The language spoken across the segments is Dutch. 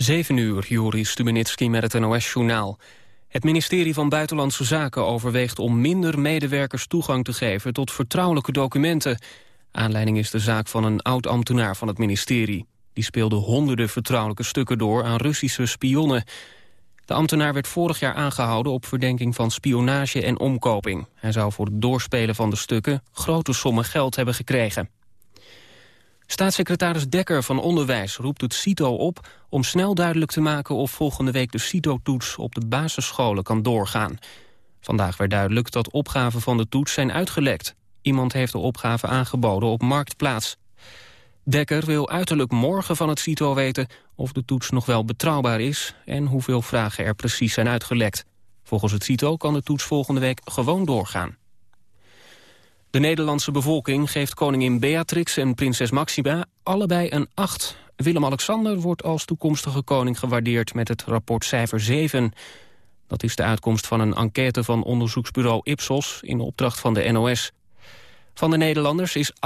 7 uur, Joris Stubenitski met het NOS-journaal. Het ministerie van Buitenlandse Zaken overweegt om minder medewerkers toegang te geven tot vertrouwelijke documenten. Aanleiding is de zaak van een oud-ambtenaar van het ministerie. Die speelde honderden vertrouwelijke stukken door aan Russische spionnen. De ambtenaar werd vorig jaar aangehouden op verdenking van spionage en omkoping. Hij zou voor het doorspelen van de stukken grote sommen geld hebben gekregen. Staatssecretaris Dekker van Onderwijs roept het CITO op... om snel duidelijk te maken of volgende week de CITO-toets op de basisscholen kan doorgaan. Vandaag werd duidelijk dat opgaven van de toets zijn uitgelekt. Iemand heeft de opgave aangeboden op Marktplaats. Dekker wil uiterlijk morgen van het CITO weten of de toets nog wel betrouwbaar is... en hoeveel vragen er precies zijn uitgelekt. Volgens het CITO kan de toets volgende week gewoon doorgaan. De Nederlandse bevolking geeft koningin Beatrix en prinses Maxima allebei een 8. Willem-Alexander wordt als toekomstige koning gewaardeerd met het rapport cijfer 7. Dat is de uitkomst van een enquête van onderzoeksbureau Ipsos in opdracht van de NOS. Van de Nederlanders is 88%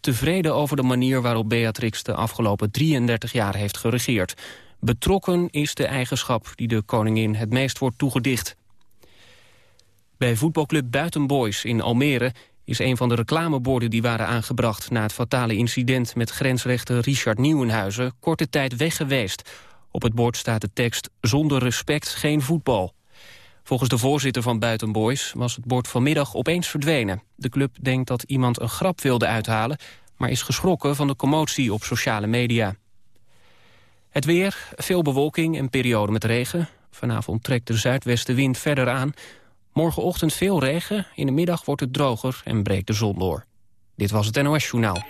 tevreden over de manier waarop Beatrix de afgelopen 33 jaar heeft geregeerd. Betrokken is de eigenschap die de koningin het meest wordt toegedicht. Bij voetbalclub Buitenboys in Almere is een van de reclameborden die waren aangebracht na het fatale incident met grensrechter Richard Nieuwenhuizen korte tijd weg geweest. Op het bord staat de tekst zonder respect geen voetbal. Volgens de voorzitter van Buitenboys was het bord vanmiddag opeens verdwenen. De club denkt dat iemand een grap wilde uithalen, maar is geschrokken van de commotie op sociale media. Het weer, veel bewolking en periode met regen. Vanavond trekt de zuidwestenwind verder aan. Morgenochtend veel regen, in de middag wordt het droger en breekt de zon door. Dit was het NOS Journaal.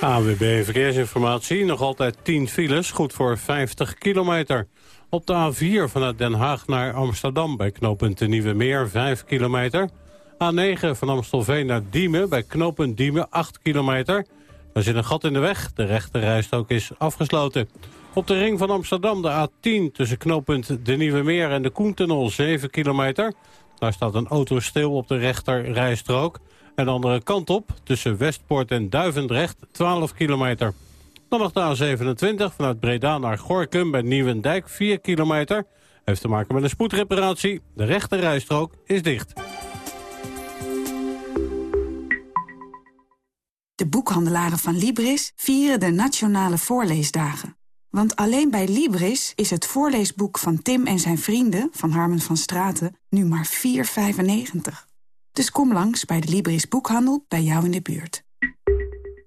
AWB Verkeersinformatie, nog altijd 10 files, goed voor 50 kilometer. Op de A4 vanuit Den Haag naar Amsterdam bij knooppunt de Nieuwe Meer 5 kilometer. A9 van Amstelveen naar Diemen bij knooppunt Diemen 8 kilometer. Er zit een gat in de weg, de rechte rijstrook is afgesloten. Op de ring van Amsterdam de A10 tussen knooppunt De Nieuwe Meer en de Koentunnel 7 kilometer. Daar staat een auto stil op de rechter rijstrook. En de andere kant op tussen Westpoort en Duivendrecht 12 kilometer. Dan nog de A27 vanuit Breda naar Gorkum bij Nieuwendijk 4 kilometer. Heeft te maken met een spoedreparatie. De rechte rijstrook is dicht. De boekhandelaren van Libris vieren de Nationale Voorleesdagen. Want alleen bij Libris is het voorleesboek van Tim en zijn vrienden... van Harmen van Straten nu maar 4,95. Dus kom langs bij de Libris Boekhandel bij jou in de buurt.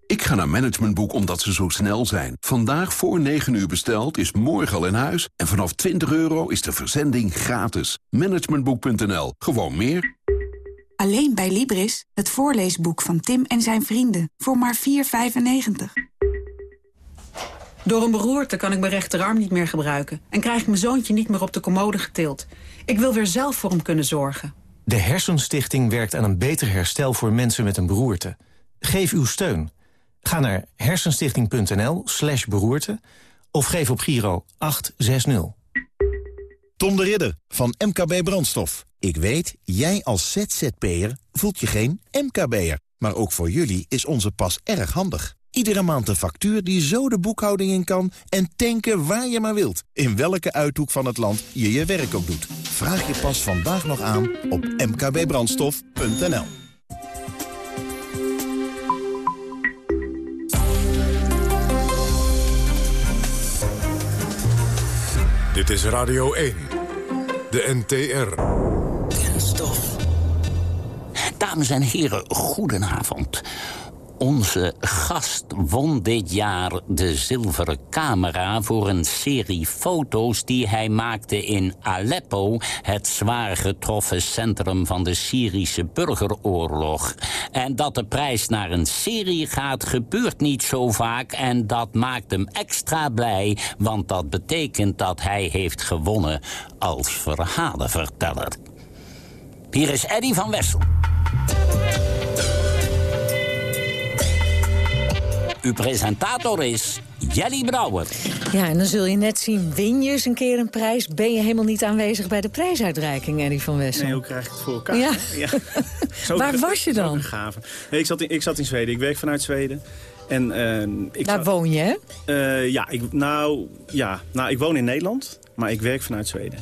Ik ga naar Managementboek omdat ze zo snel zijn. Vandaag voor 9 uur besteld is morgen al in huis. En vanaf 20 euro is de verzending gratis. Managementboek.nl. Gewoon meer. Alleen bij Libris, het voorleesboek van Tim en zijn vrienden. Voor maar 4,95. Door een beroerte kan ik mijn rechterarm niet meer gebruiken... en krijg ik mijn zoontje niet meer op de commode getild. Ik wil weer zelf voor hem kunnen zorgen. De Hersenstichting werkt aan een beter herstel voor mensen met een beroerte. Geef uw steun. Ga naar hersenstichting.nl slash beroerte... of geef op Giro 860. Tom de Ridder van MKB Brandstof. Ik weet, jij als ZZP'er voelt je geen MKB'er. Maar ook voor jullie is onze pas erg handig. Iedere maand een factuur die zo de boekhouding in kan... en tanken waar je maar wilt. In welke uithoek van het land je je werk ook doet. Vraag je pas vandaag nog aan op mkbbrandstof.nl. Dit is Radio 1, de NTR. Kenstof. Dames en heren, goedenavond. Onze gast won dit jaar de zilveren camera voor een serie foto's die hij maakte in Aleppo, het zwaar getroffen centrum van de Syrische burgeroorlog. En dat de prijs naar een serie gaat gebeurt niet zo vaak en dat maakt hem extra blij, want dat betekent dat hij heeft gewonnen als verhalenverteller. Hier is Eddy van Wessel. Uw presentator is Jelly Brouwer. Ja, en dan zul je net zien, win je eens een keer een prijs... ben je helemaal niet aanwezig bij de prijsuitreiking, Eddie van Wessel. Nee, hoe krijg ik het voor elkaar? Ja. Waar was je dan? Nee, ik, zat in, ik zat in Zweden. Ik werk vanuit Zweden. En, eh, ik Daar woon je, hè? Eh, ja, ik, nou, ja, nou, ik woon in Nederland, maar ik werk vanuit Zweden.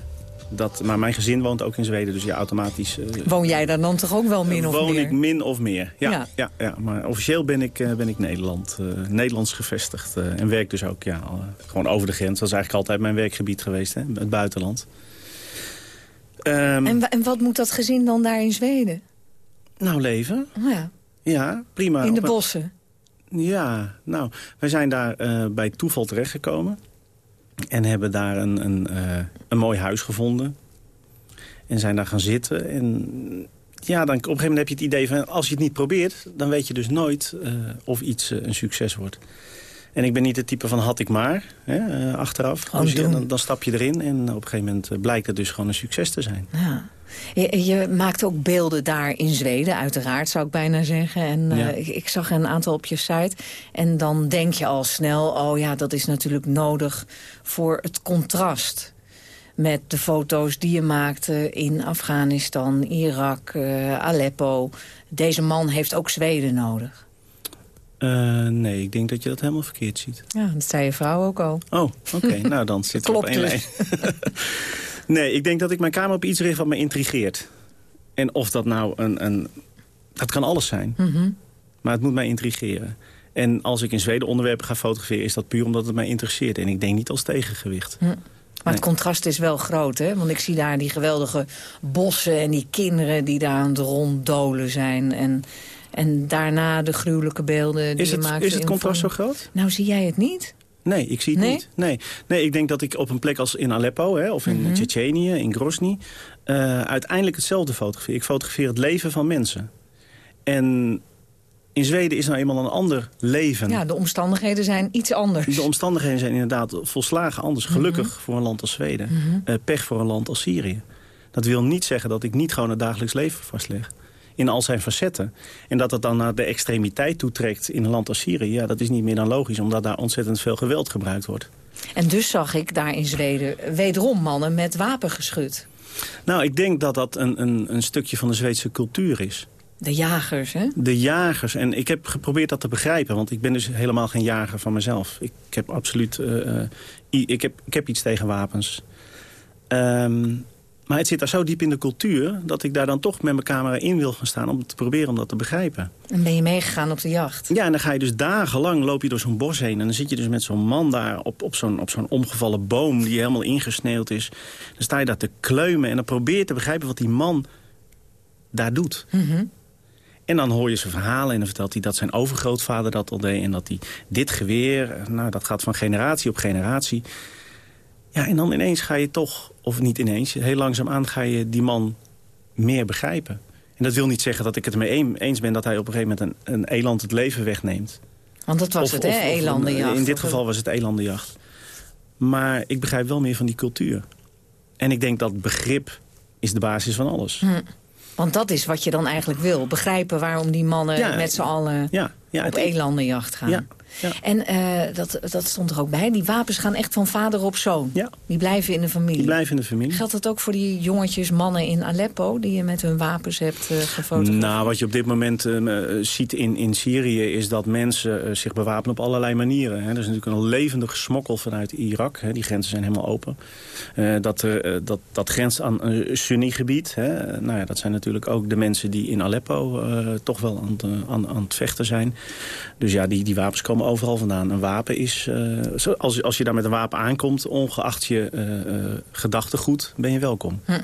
Dat, maar mijn gezin woont ook in Zweden, dus ja, automatisch... eh, Woon jij daar dan toch ook wel min of woon meer? ik min of meer. Ja, Ja. ja. Ja, maar officieel ben ik, eh, ben ik Nederland, eh, Nederlands gevestigd. en werk dus ook ja, gewoon over de grens. Dat is eigenlijk altijd mijn werkgebied geweest, hè, het buitenland. Ehm, En, en wat moet dat gezin dan daar in Zweden? nou, leven. Oh ja, Ja, prima. in de bossen. Ja, nou, wij zijn daar bij toeval terechtgekomen. En hebben daar een, een, eh, een mooi huis gevonden. En zijn daar gaan zitten. En ja, dan op een gegeven moment heb je het idee van... als je het niet probeert, dan weet je dus nooit eh, of iets eh, een succes wordt. En ik ben niet het type van had ik maar, hè, eh, achteraf. Dus dan, dan stap je erin en op een gegeven moment eh, blijkt het dus gewoon een succes te zijn. Ja. Je, je maakt ook beelden daar in Zweden, uiteraard zou ik bijna zeggen. En eh, ik, ik zag een aantal op je site. En dan denk je al snel, oh ja, dat is natuurlijk nodig voor het contrast. Met de foto's die je maakte in Afghanistan, Irak, Aleppo. Deze man heeft ook Zweden nodig. Eh, nee, ik denk dat je dat helemaal verkeerd ziet. Ja, dat zei je vrouw ook al. Oh, oké. nou, dan zit het op één dus. lijn. nee, ik denk dat ik mijn camera op iets richt wat me intrigeert. En of dat nou een... een dat kan alles zijn. Mhm. Maar het moet mij intrigeren. En als ik in Zweden onderwerpen ga fotograferen... is dat puur omdat het mij interesseert. En ik denk niet als tegengewicht. Maar het contrast is wel groot, hè? Want ik zie daar die geweldige bossen en die kinderen die daar aan het ronddolen zijn. En, en daarna de gruwelijke beelden die Is je het, is het contrast zo groot? Nou, zie jij het niet? Nee, ik zie het Nee? niet. Nee. nee, ik denk dat ik op een plek als in Aleppo hè, of in Mhm. Tsjetsjenië, in Grozny... eh, uiteindelijk hetzelfde fotografeer. Ik fotografeer het leven van mensen. En in Zweden is nou eenmaal een ander leven. Ja, de omstandigheden zijn iets anders. De omstandigheden zijn inderdaad volslagen anders. Gelukkig voor een land als Zweden. Mhm. Eh, pech voor een land als Syrië. Dat wil niet zeggen dat ik niet gewoon het dagelijks leven vastleg. In al zijn facetten. En dat het dan naar de extremiteit toetrekt in een land als Syrië... ja, dat is niet meer dan logisch, omdat daar ontzettend veel geweld gebruikt wordt. En dus zag ik daar in Zweden wederom mannen met wapengeschut. Nou, ik denk dat dat een, een, een stukje van de Zweedse cultuur is. De jagers, hè? De jagers. En ik heb geprobeerd dat te begrijpen. Want ik ben dus helemaal geen jager van mezelf. Ik heb absoluut... eh, eh, ik, heb, ik heb iets tegen wapens. Ehm, maar het zit daar zo diep in de cultuur... dat ik daar dan toch met mijn camera in wil gaan staan... om te proberen om dat te begrijpen. En ben je meegegaan op de jacht? Ja, en dan ga je dus dagenlang loop je door zo'n bos heen... en dan zit je dus met zo'n man daar op, op zo'n op zo'n omgevallen boom... die helemaal ingesneeuwd is. Dan sta je daar te kleumen en dan probeer je te begrijpen... wat die man daar doet. Mhm. En dan hoor je zijn verhalen en dan vertelt hij dat zijn overgrootvader dat al deed... en dat hij dit geweer, nou, dat gaat van generatie op generatie. Ja, en dan ineens ga je toch, of niet ineens... heel langzaamaan ga je die man meer begrijpen. En dat wil niet zeggen dat ik het ermee een- eens ben... dat hij op een gegeven moment een, een eland het leven wegneemt. Want dat was Of- het, hè? Elandenjacht. In dit geval was het elandenjacht. Maar ik begrijp wel meer van die cultuur. En ik denk dat begrip is de basis van alles. Hm. Want dat is wat je dan eigenlijk wil. Begrijpen waarom die mannen Ja, met z'n allen Ja, ja, op het- elandenjacht gaan. Ja. En eh, dat, dat stond er ook bij. Die wapens gaan echt van vader op zoon. Ja. Die blijven in de familie. Die blijven in de familie. Geldt dat ook voor die jongetjes, mannen in Aleppo... die je met hun wapens hebt eh gefotografeerd? Nou, wat je op dit moment eh, ziet in, in Syrië... is dat mensen zich bewapenen op allerlei manieren. Hè. Er is natuurlijk een levendige smokkel vanuit Irak. Hè. Die grenzen zijn helemaal open. Dat, dat, dat grenst aan een Sunni-gebied. Nou ja, dat zijn natuurlijk ook de mensen die in Aleppo... toch wel aan het, aan, aan het vechten zijn. Dus ja, die, die wapens komen overal vandaan. Een wapen is... zo- als, als je daar met een wapen aankomt... ongeacht je eh, gedachtegoed, ben je welkom. Hm.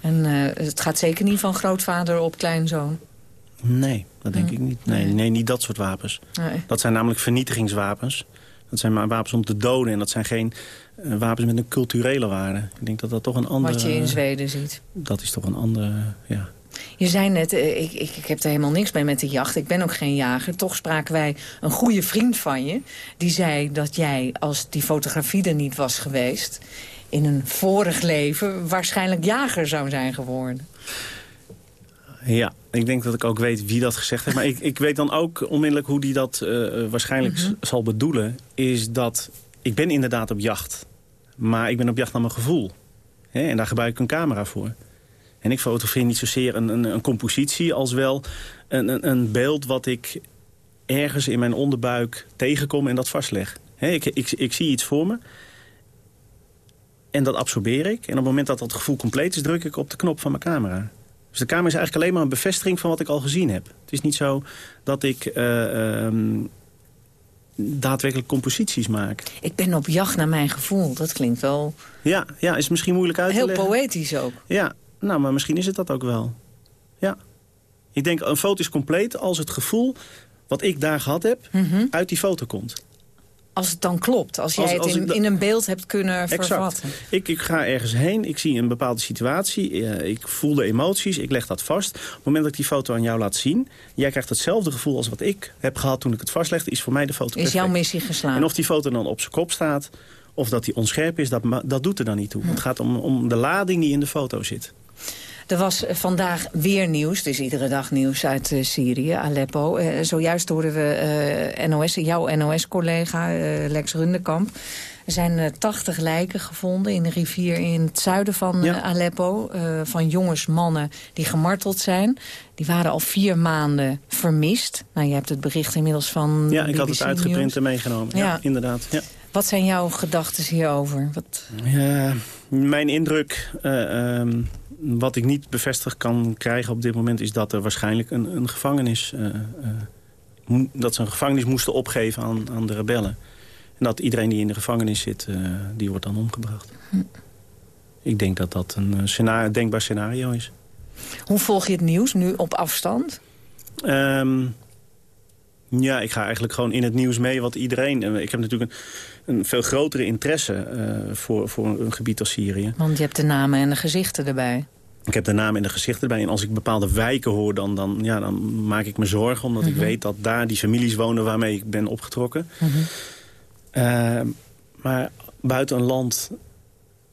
En het gaat zeker niet van grootvader op kleinzoon. Nee, dat denk Nee. ik niet. Nee, nee, niet dat soort wapens. Nee. Dat zijn namelijk vernietigingswapens. Dat zijn maar wapens om te doden. En dat zijn geen wapens met een culturele waarde. Ik denk dat dat toch een andere... Wat je in Zweden ziet. Dat is toch een andere... Ja. Je zei net, eh, ik, ik, ik heb er helemaal niks mee met de jacht. Ik ben ook geen jager. Toch spraken wij een goede vriend van je. Die zei dat jij, als die fotografie er niet was geweest... in een vorig leven waarschijnlijk jager zou zijn geworden. ja, ik denk dat ik ook weet wie dat gezegd heeft. Maar ik, ik weet dan ook onmiddellijk hoe die dat eh, eh, waarschijnlijk Mhm. zal bedoelen. Is dat ik ben inderdaad op jacht. Maar ik ben op jacht naar mijn gevoel. Hè, en daar gebruik ik een camera voor. En ik fotografeer niet zozeer een, een, een compositie als wel een, een, een beeld wat ik ergens in mijn onderbuik tegenkom en dat vastleg. Ik, ik, ik zie iets voor me en dat absorbeer ik. En op het moment dat dat gevoel compleet is, druk ik op de knop van mijn camera. Dus de camera is eigenlijk alleen maar een bevestiging van wat ik al gezien heb. Het is niet zo dat ik eh, ehm, daadwerkelijk composities maak. Ik ben op jacht naar mijn gevoel. Dat klinkt wel... Ja, ja is misschien moeilijk uit te Heel leggen. poëtisch ook. Ja, nou, maar misschien is het dat ook wel. Ja. Ik denk, een foto is compleet als het gevoel wat ik daar gehad heb... uit die foto komt. Als het dan klopt. Als jij Als- het in, een beeld hebt kunnen vervatten. Ik, ik ga ergens heen, ik zie een bepaalde situatie, eh, ik voel de emoties, ik leg dat vast. Op het moment dat ik die foto aan jou laat zien... jij krijgt hetzelfde gevoel als wat ik heb gehad toen ik het vastlegde... is voor mij de foto Is jouw missie geslaagd. En of die foto dan op zijn kop staat, of dat die onscherp is, dat, dat doet er dan niet toe. Het gaat om, om de lading die in de foto zit. Er was vandaag weer nieuws, het is iedere dag nieuws uit eh, Syrië, Aleppo. Eh, zojuist hoorden we eh, NOS, jouw NOS-collega Lex Rundekamp. Er zijn 80 lijken gevonden in een rivier in het zuiden van Aleppo. van jongens, mannen die gemarteld zijn. Die waren al vier maanden vermist. Nou, je hebt het bericht inmiddels van Ja, ik had het uitgeprint en meegenomen. Ja, Ja. inderdaad. Ja. Wat zijn jouw gedachten hierover? Wat... Ja, mijn indruk, eh, ehm, wat ik niet bevestigd kan krijgen op dit moment... is dat er waarschijnlijk een, een gevangenis... eh, eh, dat ze een gevangenis moesten opgeven aan, aan de rebellen. En dat iedereen die in de gevangenis zit, die wordt dan omgebracht. Ik denk dat dat een scenario, denkbaar scenario is. Hoe volg je het nieuws nu op afstand? Ehm, ja, ik ga eigenlijk gewoon in het nieuws mee wat iedereen... Ik heb natuurlijk een, een veel grotere interesse eh, voor, voor een gebied als Syrië. Want je hebt de namen en de gezichten erbij. Ik heb de naam en de gezichten erbij. En als ik bepaalde wijken hoor, dan, dan, ja, dan maak ik me zorgen. Omdat ik Mhm. weet dat daar die families wonen waarmee ik ben opgetrokken. Eh, maar buiten een land...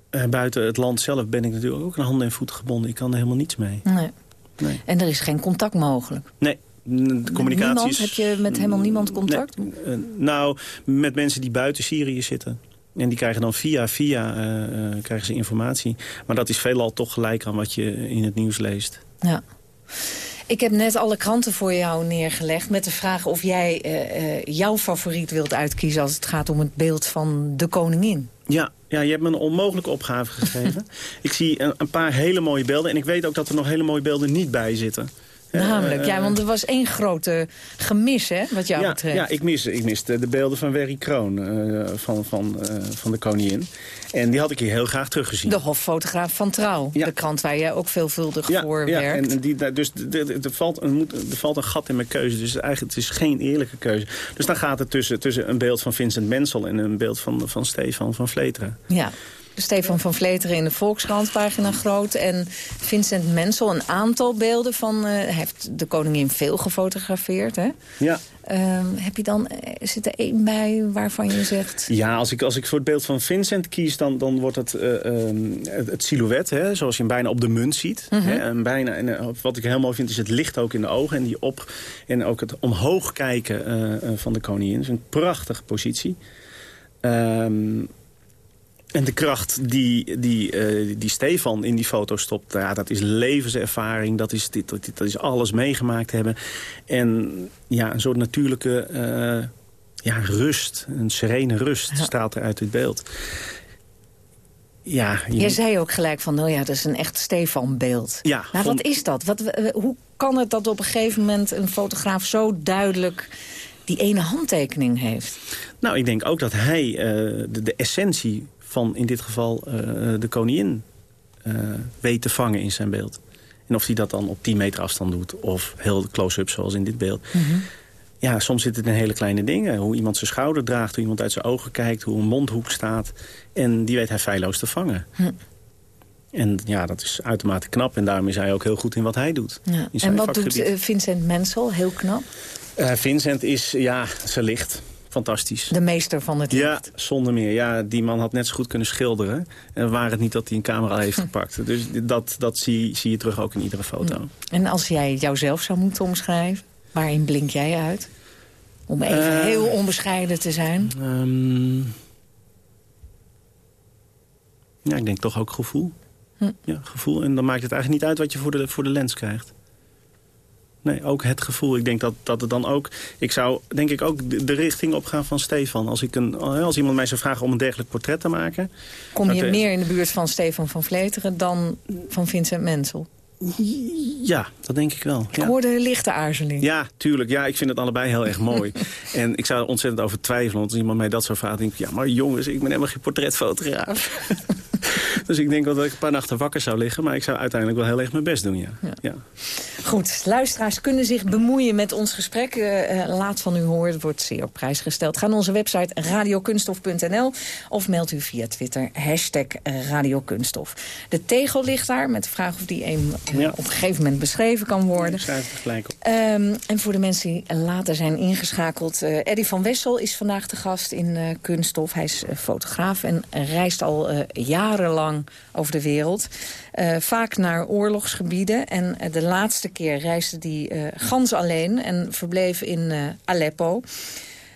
eh, buiten het land zelf ben ik natuurlijk ook aan handen en voeten gebonden. Ik kan er helemaal niets mee. Nee. Nee. En er is geen contact mogelijk. Nee, de communicatie Niemand? is... Heb je met helemaal niemand contact? Nee, eh, nou, met mensen die buiten Syrië zitten. En die krijgen dan via via eh, eh, krijgen ze informatie. Maar dat is veelal toch gelijk aan wat je in het nieuws leest. Ja. Ik heb net alle kranten voor jou neergelegd met de vraag of jij jouw favoriet wilt uitkiezen als het gaat om het beeld van de koningin. Ja, ja, je hebt me een onmogelijke opgave gegeven. ik zie een, een paar hele mooie beelden. En ik weet ook dat er nog hele mooie beelden niet bij zitten. Namelijk, Eh, ja, want er was één grote gemis, hè, wat jou ja, betreft. ja, ik mis, ik mis de, de beelden van Werry Kroon, eh, van, van, eh, van de koningin. En die had ik hier heel graag teruggezien. De hoffotograaf van Trouw, de krant waar jij ook veelvuldig voor ja, werkt. en die, dus er valt, een, moet- er valt een gat in mijn keuze. Dus eigenlijk het is geen eerlijke keuze. Dus dan gaat het tussen, tussen een beeld van Vincent Mensel... en een beeld van, van Stefan van Vleteren. Ja. Stefan van Vleteren in de Volkskrant, pagina groot. En Vincent Mensel, een aantal beelden van... eh, hij heeft de koningin veel gefotografeerd, hè? Ja. Ehm, heb je dan, eh, zit er één bij waarvan je zegt... Ja, als ik, als ik voor het beeld van Vincent kies, dan, dan wordt het eh, ehm, het, het silhouet, hè, zoals je hem bijna op de munt ziet. Mhm. hè, en bijna, en, wat ik heel mooi vind, is het licht ook in de ogen en die op en ook het omhoog kijken van de koningin. Dat is een prachtige positie. Ehm, en de kracht die, die, eh, die Stefan in die foto stopt, ja, dat is levenservaring. Dat is, dit, dat is alles meegemaakt hebben. En ja, een soort natuurlijke eh, ja, rust, een serene rust staat er uit dit beeld. Ja, je- Jij zei ook gelijk van, nou ja, dat is een echt Stefan-beeld. Ja, Maar vond- wat is dat? Wat, hoe kan het dat op een gegeven moment een fotograaf zo duidelijk die ene handtekening heeft? Nou, ik denk ook dat hij eh, de, de essentie van in dit geval eh, de koningin eh, weet te vangen in zijn beeld. En of hij dat dan op 10 meter afstand doet of heel close-up zoals in dit beeld. Ja, soms zit het in hele kleine dingen. Hoe iemand zijn schouder draagt, hoe iemand uit zijn ogen kijkt... hoe een mondhoek staat. En die weet hij feilloos te vangen. Hm. En ja, dat is uitermate knap. En daarom is hij ook heel goed in wat hij doet. Ja. En wat doet vakgebied. eh, Vincent Mensel? Heel knap. Vincent is, ja, zijn licht. Fantastisch. De meester van het Ja, zonder meer. Ja, die man had net zo goed kunnen schilderen. En waar het niet dat hij een camera heeft gepakt. Dus dat, dat zie, zie je terug ook in iedere foto. En als jij jouzelf zou moeten omschrijven, waarin blink jij uit? Om even Eh. heel onbescheiden te zijn. Ehm, ja, ik denk toch ook gevoel. Hm. Ja, gevoel. En dan maakt het eigenlijk niet uit wat je voor de, voor de lens krijgt. Nee, ook het gevoel. Ik denk dat, dat het dan ook... Ik zou denk ik ook de, de richting opgaan van Stefan. Als, ik een, als iemand mij zou vragen om een dergelijk portret te maken... Kom je dat- meer in de buurt van Stefan van Vleteren dan van Vincent Mensel? Ja, dat denk ik wel. Ik ja. hoorde een lichte aarzeling. Ja, tuurlijk. Ja, ik vind het allebei heel erg mooi. en ik zou er ontzettend over twijfelen. Want als iemand mij dat zou vragen, denk ik... ja, maar jongens, ik ben helemaal geen portretfotograaf. dus ik denk wel dat ik een paar nachten wakker zou liggen. Maar ik zou uiteindelijk wel heel erg mijn best doen, ja. ja. Goed, luisteraars kunnen zich bemoeien met ons gesprek. Eh, eh, laat van u horen, het wordt zeer op prijs gesteld. Ga naar onze website radiokunstof.nl of meld u via Twitter hashtag radiokunstof. De tegel ligt daar met de vraag of die een, Ja. op een gegeven moment beschreven kan worden. Ik schrijf het gelijk op. Ehm, en voor de mensen die later zijn ingeschakeld... eh Eddie van Wessel is vandaag de gast in eh, Kunststof. Hij is eh, fotograaf en reist al eh, over de wereld. Eh, vaak naar oorlogsgebieden. En eh, de laatste keer reisde hij eh, gans alleen en verbleef in Aleppo.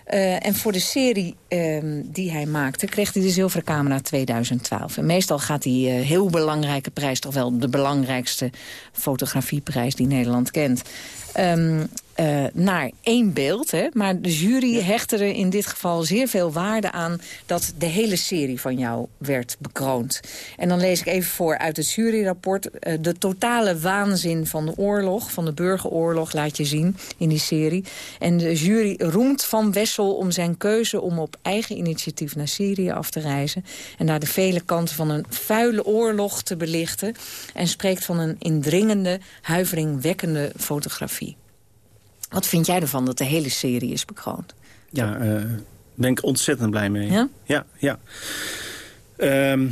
En voor de serie ehm, die hij maakte kreeg hij de Zilveren Camera 2012. En meestal gaat die heel belangrijke prijs... toch wel de belangrijkste fotografieprijs die Nederland kent... Ehm, eh, naar één beeld. Hè? Maar de jury hechtte er in dit geval zeer veel waarde aan... dat de hele serie van jou werd bekroond. En dan lees ik even voor uit het juryrapport... eh, de totale waanzin van de oorlog, van de burgeroorlog... laat je zien in die serie. En de jury roemt Van Wessel om zijn keuze... om op eigen initiatief naar Syrië af te reizen... en daar de vele kanten van een vuile oorlog te belichten... en spreekt van een indringende, huiveringwekkende fotografie. Wat vind jij ervan dat de hele serie is bekroond? Ja, eh ben ik ontzettend blij mee. Ja? Ja, ja. Ehm,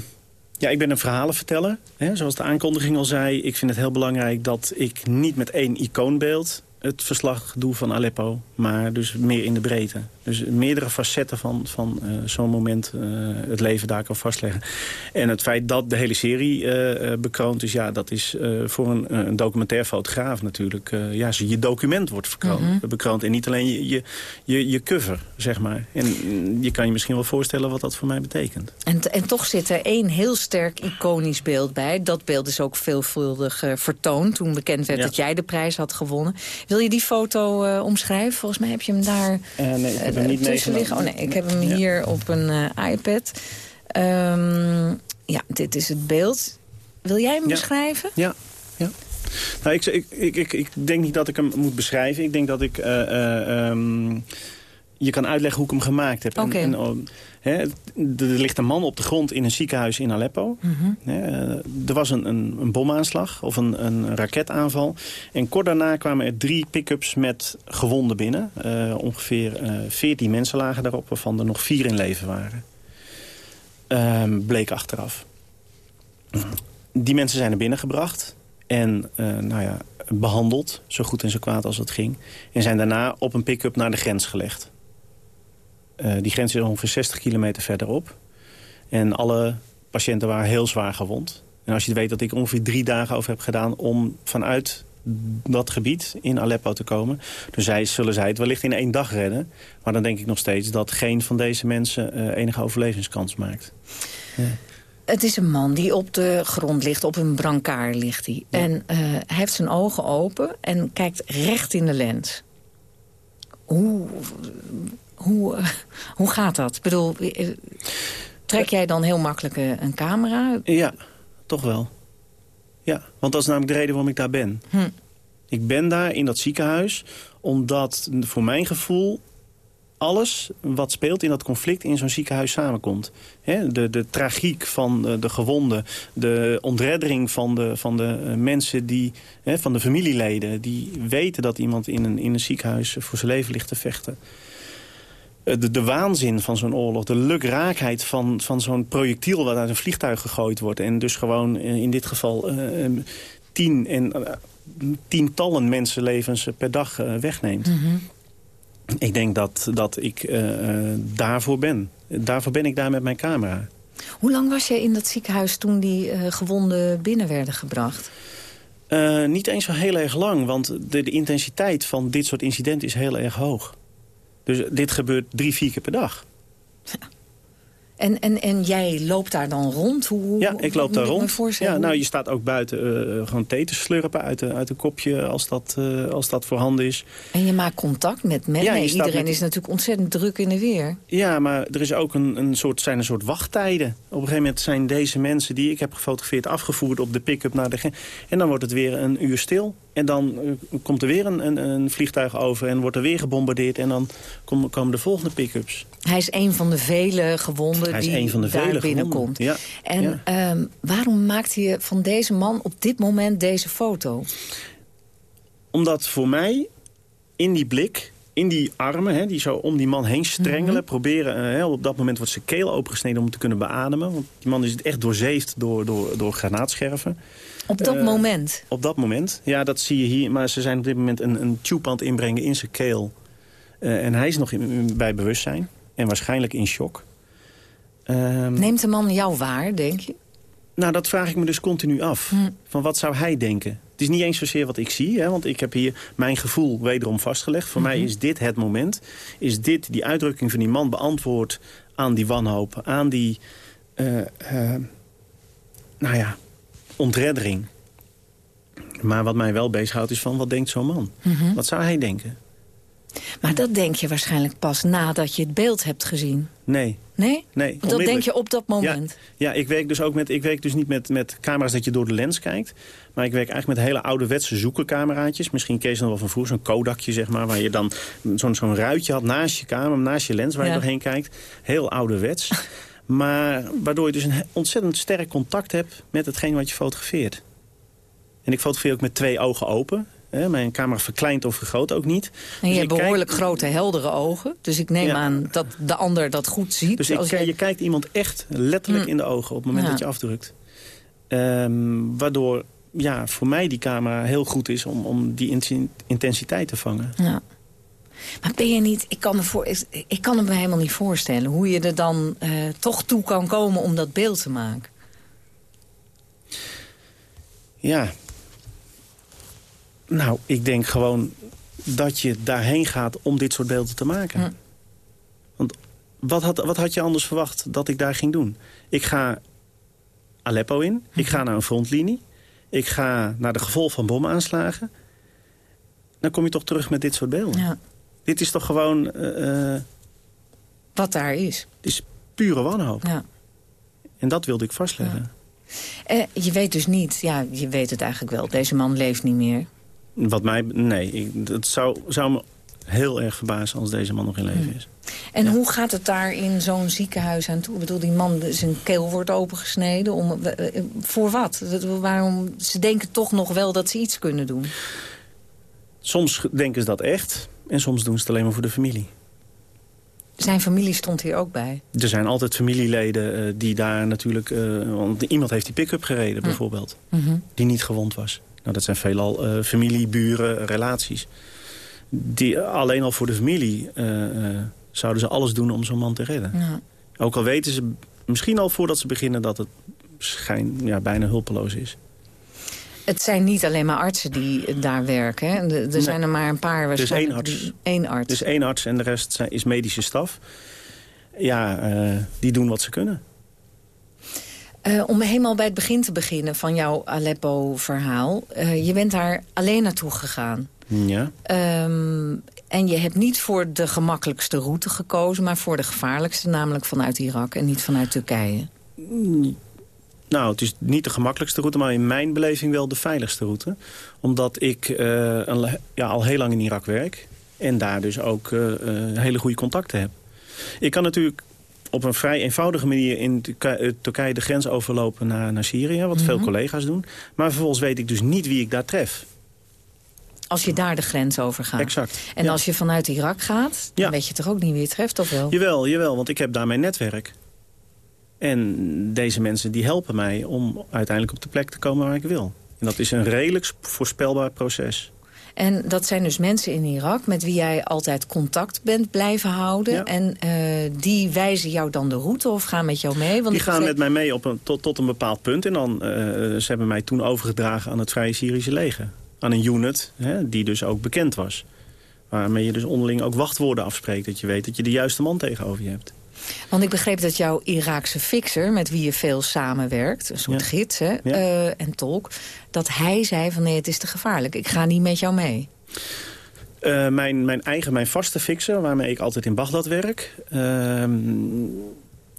ja, ik ben een verhalenverteller. Hè, zoals de aankondiging al zei. Ik vind het heel belangrijk dat ik niet met één icoonbeeld het verslag doe van Aleppo. Maar dus meer in de breedte. Dus meerdere facetten van, van eh, zo'n moment eh, het leven daar kan vastleggen. En het feit dat de hele serie eh, bekroond is... ja, dat is voor een, een documentair fotograaf natuurlijk... ja, je document wordt verkroond, Mhm. bekroond. En niet alleen je, je, je, je cover, zeg maar. En mm, je kan je misschien wel voorstellen wat dat voor mij betekent. En, en toch zit er één heel sterk iconisch beeld bij. Dat beeld is ook veelvuldig vertoond toen bekend werd Ja. dat jij de prijs had gewonnen. Wil je die foto omschrijven? Volgens mij heb je hem daar nee, heb hem niet tussen liggen. Oh nee, ik heb hem Ja. hier op een eh, iPad. Ehm, ja, dit is het beeld. Wil jij hem Ja. beschrijven? Ja, ja. Nou, ik, ik, ik, ik, denk niet dat ik hem moet beschrijven. Ik denk dat ik... eh, eh, ehm, je kan uitleggen hoe ik hem gemaakt heb. En- Oké. En, er ligt een man op de grond in een ziekenhuis in Aleppo. Mhm. Er was een, een, een bomaanslag of een, een raketaanval. En kort daarna kwamen er drie pick-ups met gewonden binnen. Eh, ongeveer eh 14 mensen lagen daarop, waarvan er nog vier in leven waren. Ehm, bleek achteraf. Die mensen zijn er binnengebracht. En eh, nou ja, behandeld, zo goed en zo kwaad als het ging. En zijn daarna op een pick-up naar de grens gelegd. Eh, die grens is ongeveer 60 kilometer verderop. En alle patiënten waren heel zwaar gewond. En als je weet dat ik ongeveer drie dagen over heb gedaan... om vanuit dat gebied in Aleppo te komen... dus zij, zullen zij het wellicht in één dag redden. Maar dan denk ik nog steeds dat geen van deze mensen... eh, enige overlevingskans maakt. Het is een man die op de grond ligt, op een brancard ligt hij. En eh, hij heeft zijn ogen open en kijkt recht in de lens. Hoe, hoe, eh, hoe gaat dat? Ik bedoel, eh, trek jij dan heel makkelijk eh, een camera? Ja, toch wel. Ja, want dat is namelijk de reden waarom ik daar ben. Hm. Ik ben daar in dat ziekenhuis omdat voor mijn gevoel alles wat speelt in dat conflict in zo'n ziekenhuis samenkomt. De, de tragiek van de, de gewonden, de ontreddering van de, van de eh, mensen, die, van de familieleden... die weten dat iemand in een, in een ziekenhuis voor zijn leven ligt te vechten. Eh, De, de waanzin van zo'n oorlog, de lukraakheid van, van zo'n projectiel... wat uit een vliegtuig gegooid wordt. En dus gewoon in dit geval eh, tien en, eh, tientallen mensenlevens per dag wegneemt. Mhm. Ik denk dat, dat ik daarvoor ben. Daarvoor ben ik daar met mijn camera. Hoe lang was jij in dat ziekenhuis toen die gewonden binnen werden gebracht? Niet eens zo heel erg lang, want de, de intensiteit van dit soort incidenten is heel erg hoog. Dus dit gebeurt drie, vier keer per dag. En, en, en jij loopt daar dan rond? Hoe, ja, ik loop daar rond. Ja, nou, je staat ook buiten uh, gewoon thee te slurpen uit, de, uit een kopje als dat, uh, als dat voorhanden is. En je maakt contact met mensen? nee, iedereen is natuurlijk ontzettend druk in de weer. Ja, maar er is ook een, een soort, zijn een soort wachttijden. Op een gegeven moment zijn deze mensen die ik heb gefotografeerd afgevoerd op de pick-up naar de... En dan wordt het weer een uur stil. En dan uh, komt er weer een, een, een, vliegtuig over en wordt er weer gebombardeerd. En dan komen, komen de volgende pick-ups. Hij is een van de vele gewonden hij is die van de daar vele binnenkomt. Ja. En ja. Um, waarom maakt hij van deze man op dit moment deze foto? Omdat voor mij in die blik in die armen, hè, die zo om die man heen strengelen. Mhm. Mm -hmm. Proberen, uh, op dat moment wordt zijn keel opengesneden om te kunnen beademen. Want die man is echt doorzeefd door, door, door granaatscherven. Op dat uh, moment? Op dat moment, ja, dat zie je hier. Maar ze zijn op dit moment een, een tube aan het inbrengen in zijn keel. Uh, en hij is nog in, bij bewustzijn. En waarschijnlijk in shock. Um, Neemt de man jou waar, denk je? Nou, dat vraag ik me dus continu af. Hm. Van wat zou hij denken? Het is niet eens zozeer wat ik zie, hè, want ik heb hier mijn gevoel wederom vastgelegd. Voor mm -hmm. mij is dit het moment. Is dit die uitdrukking van die man beantwoord aan die wanhoop, aan die, uh, nou ja, ontreddering. Maar wat mij wel bezighoudt is van, wat denkt zo'n man? Mm -hmm. Wat zou hij denken? Maar dat denk je waarschijnlijk pas nadat je het beeld hebt gezien. Nee. Nee? Nee. Dat denk je op dat moment? Ja, ja, ik werk dus ook met, ik werk dus niet met, met camera's dat je door de lens kijkt. Maar ik werk eigenlijk met hele ouderwetse zoekercameraatjes. Misschien ken je ze nog wel van vroeger, zo'n Kodakje zeg maar. Waar je dan zo'n zo'n ruitje had naast je camera, naast je lens waar ja. je doorheen kijkt. Heel ouderwets. maar waardoor je dus een ontzettend sterk contact hebt met hetgeen wat je fotografeert. En ik fotografeer ook met twee ogen open. He, mijn camera verkleint of vergroot ook niet. En je dus hebt behoorlijk kijk... grote, heldere ogen. Dus ik neem ja. aan dat de ander dat goed ziet. Dus ik, je... je... kijkt iemand echt letterlijk hm. in de ogen op het moment ja. dat je afdrukt. Um, waardoor ja, voor mij die camera heel goed is om, om die intensiteit te vangen. Ja. Maar ben je niet, ik kan, me voor, ik kan het me helemaal niet voorstellen... hoe je er dan uh, toch toe kan komen om dat beeld te maken. Ja, nou, ik denk gewoon dat je daarheen gaat om dit soort beelden te maken. Hm. Want wat had, wat had je anders verwacht dat ik daar ging doen? Ik ga Aleppo in, hm. ik ga naar een frontlinie... ik ga naar de gevolg van bomaanslagen... dan kom je toch terug met dit soort beelden. Ja. Dit is toch gewoon... Uh, wat daar is. Het is pure wanhoop. Ja. En dat wilde ik vastleggen. Ja. Uh, je weet dus niet, ja, je weet het eigenlijk wel... deze man leeft niet meer... Wat mij, nee, ik, het zou, zou me heel erg verbazen als deze man nog in leven is. En ja. hoe gaat het daar in zo'n ziekenhuis aan toe? Ik bedoel, die man, zijn keel wordt opengesneden. Om, voor wat? Waarom? Ze denken toch nog wel dat ze iets kunnen doen. Soms denken ze dat echt. En soms doen ze het alleen maar voor de familie. Zijn familie stond hier ook bij? Er zijn altijd familieleden uh, die daar natuurlijk... Uh, want iemand heeft die pick-up gereden hm. bijvoorbeeld. Mm -hmm. Die niet gewond was. Nou, dat zijn veelal uh, familie, buren, relaties. Die, alleen al voor de familie zouden ze alles doen om zo'n man te redden. Ja. Ook al weten ze misschien al voordat ze beginnen dat het schijn, ja, bijna hulpeloos is. Het zijn niet alleen maar artsen die daar werken. Hè? Er nee. zijn er maar een paar waarschijnlijk. Er is één arts. Die, één arts. Is één arts en de rest is medische staf. Ja, die doen wat ze kunnen. Uh, om helemaal bij het begin te beginnen van jouw Aleppo-verhaal. Uh, je bent daar alleen naartoe gegaan. Ja. Um, en je hebt niet voor de gemakkelijkste route gekozen... maar voor de gevaarlijkste, namelijk vanuit Irak en niet vanuit Turkije. Nou, het is niet de gemakkelijkste route, maar in mijn beleving wel de veiligste route. Omdat ik uh, een, ja, al heel lang in Irak werk en daar dus ook hele goede contacten heb. Ik kan natuurlijk op een vrij eenvoudige manier in Turkije de grens overlopen naar, naar Syrië. Wat mm -hmm. veel collega's doen. Maar vervolgens weet ik dus niet wie ik daar tref. Als je daar de grens over gaat. Exact. En ja. als je vanuit Irak gaat, dan ja. weet je toch ook niet wie je treft, of wel? Jawel, jawel, want ik heb daar mijn netwerk. En deze mensen die helpen mij om uiteindelijk op de plek te komen waar ik wil. En dat is een redelijk voorspelbaar proces. En dat zijn dus mensen in Irak met wie jij altijd contact bent blijven houden. Ja. En uh, die wijzen jou dan de route of gaan met jou mee? Want die gaan met mij mee op een, tot, tot een bepaald punt. En dan, uh, ze hebben mij toen overgedragen aan het Vrije Syrische leger. Aan een unit, hè, die dus ook bekend was. Waarmee je dus onderling ook wachtwoorden afspreekt. Dat je weet dat je de juiste man tegenover je hebt. Want ik begreep dat jouw Iraakse fixer, met wie je veel samenwerkt... een soort gids hè, uh, en tolk, dat hij zei van nee, het is te gevaarlijk. Ik ga niet met jou mee. Uh, mijn, mijn eigen, mijn vaste fixer, waarmee ik altijd in Bagdad werk. Uh,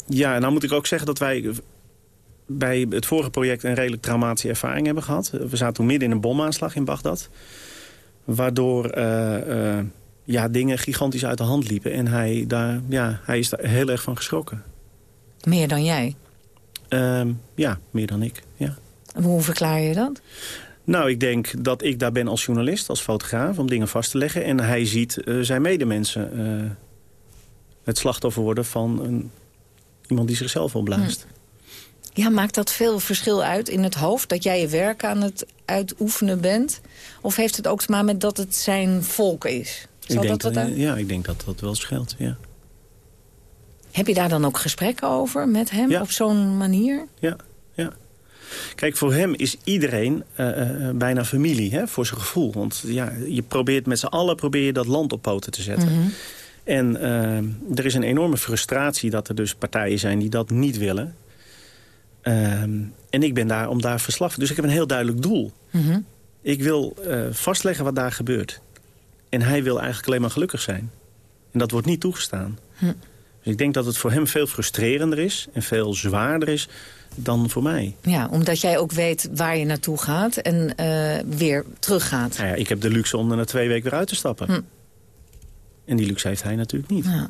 ja, nou moet ik ook zeggen dat wij bij het vorige project een redelijk traumatische ervaring hebben gehad. We zaten toen midden in een bomaanslag in Bagdad. Waardoor uh, ja, dingen gigantisch uit de hand liepen. En hij, daar, ja, hij is daar heel erg van geschrokken. Meer dan jij? Ehm, ja, meer dan ik, ja. Hoe verklaar je dat? Nou, ik denk dat ik daar ben als journalist, als fotograaf... om dingen vast te leggen. En hij ziet uh, zijn medemensen uh, het slachtoffer worden van een, iemand die zichzelf opblaast. Hm. Ja, maakt dat veel verschil uit in het hoofd? Dat jij je werk aan het uitoefenen bent? Of heeft het ook te maken met dat het zijn volk is? Ik denk dat, dat ja, ik denk dat dat wel scheelt, ja. Heb je daar dan ook gesprekken over met hem op zo'n manier? Ja, ja. Kijk, voor hem is iedereen uh, bijna familie, hè, voor zijn gevoel. Want ja, je probeert met z'n allen probeer je dat land op poten te zetten. Mm -hmm. En uh, er is een enorme frustratie dat er dus partijen zijn die dat niet willen. Um, en ik ben daar om daar verslag Dus ik heb een heel duidelijk doel. Mm -hmm. Ik wil vastleggen wat daar gebeurt. En hij wil eigenlijk alleen maar gelukkig zijn. En dat wordt niet toegestaan. Hm. Dus ik denk dat het voor hem veel frustrerender is en veel zwaarder is dan voor mij. Ja, omdat jij ook weet waar je naartoe gaat en uh, weer teruggaat. Nou ja, ik heb de luxe om er na twee weken weer uit te stappen. Hm. En die luxe heeft hij natuurlijk niet. Ja.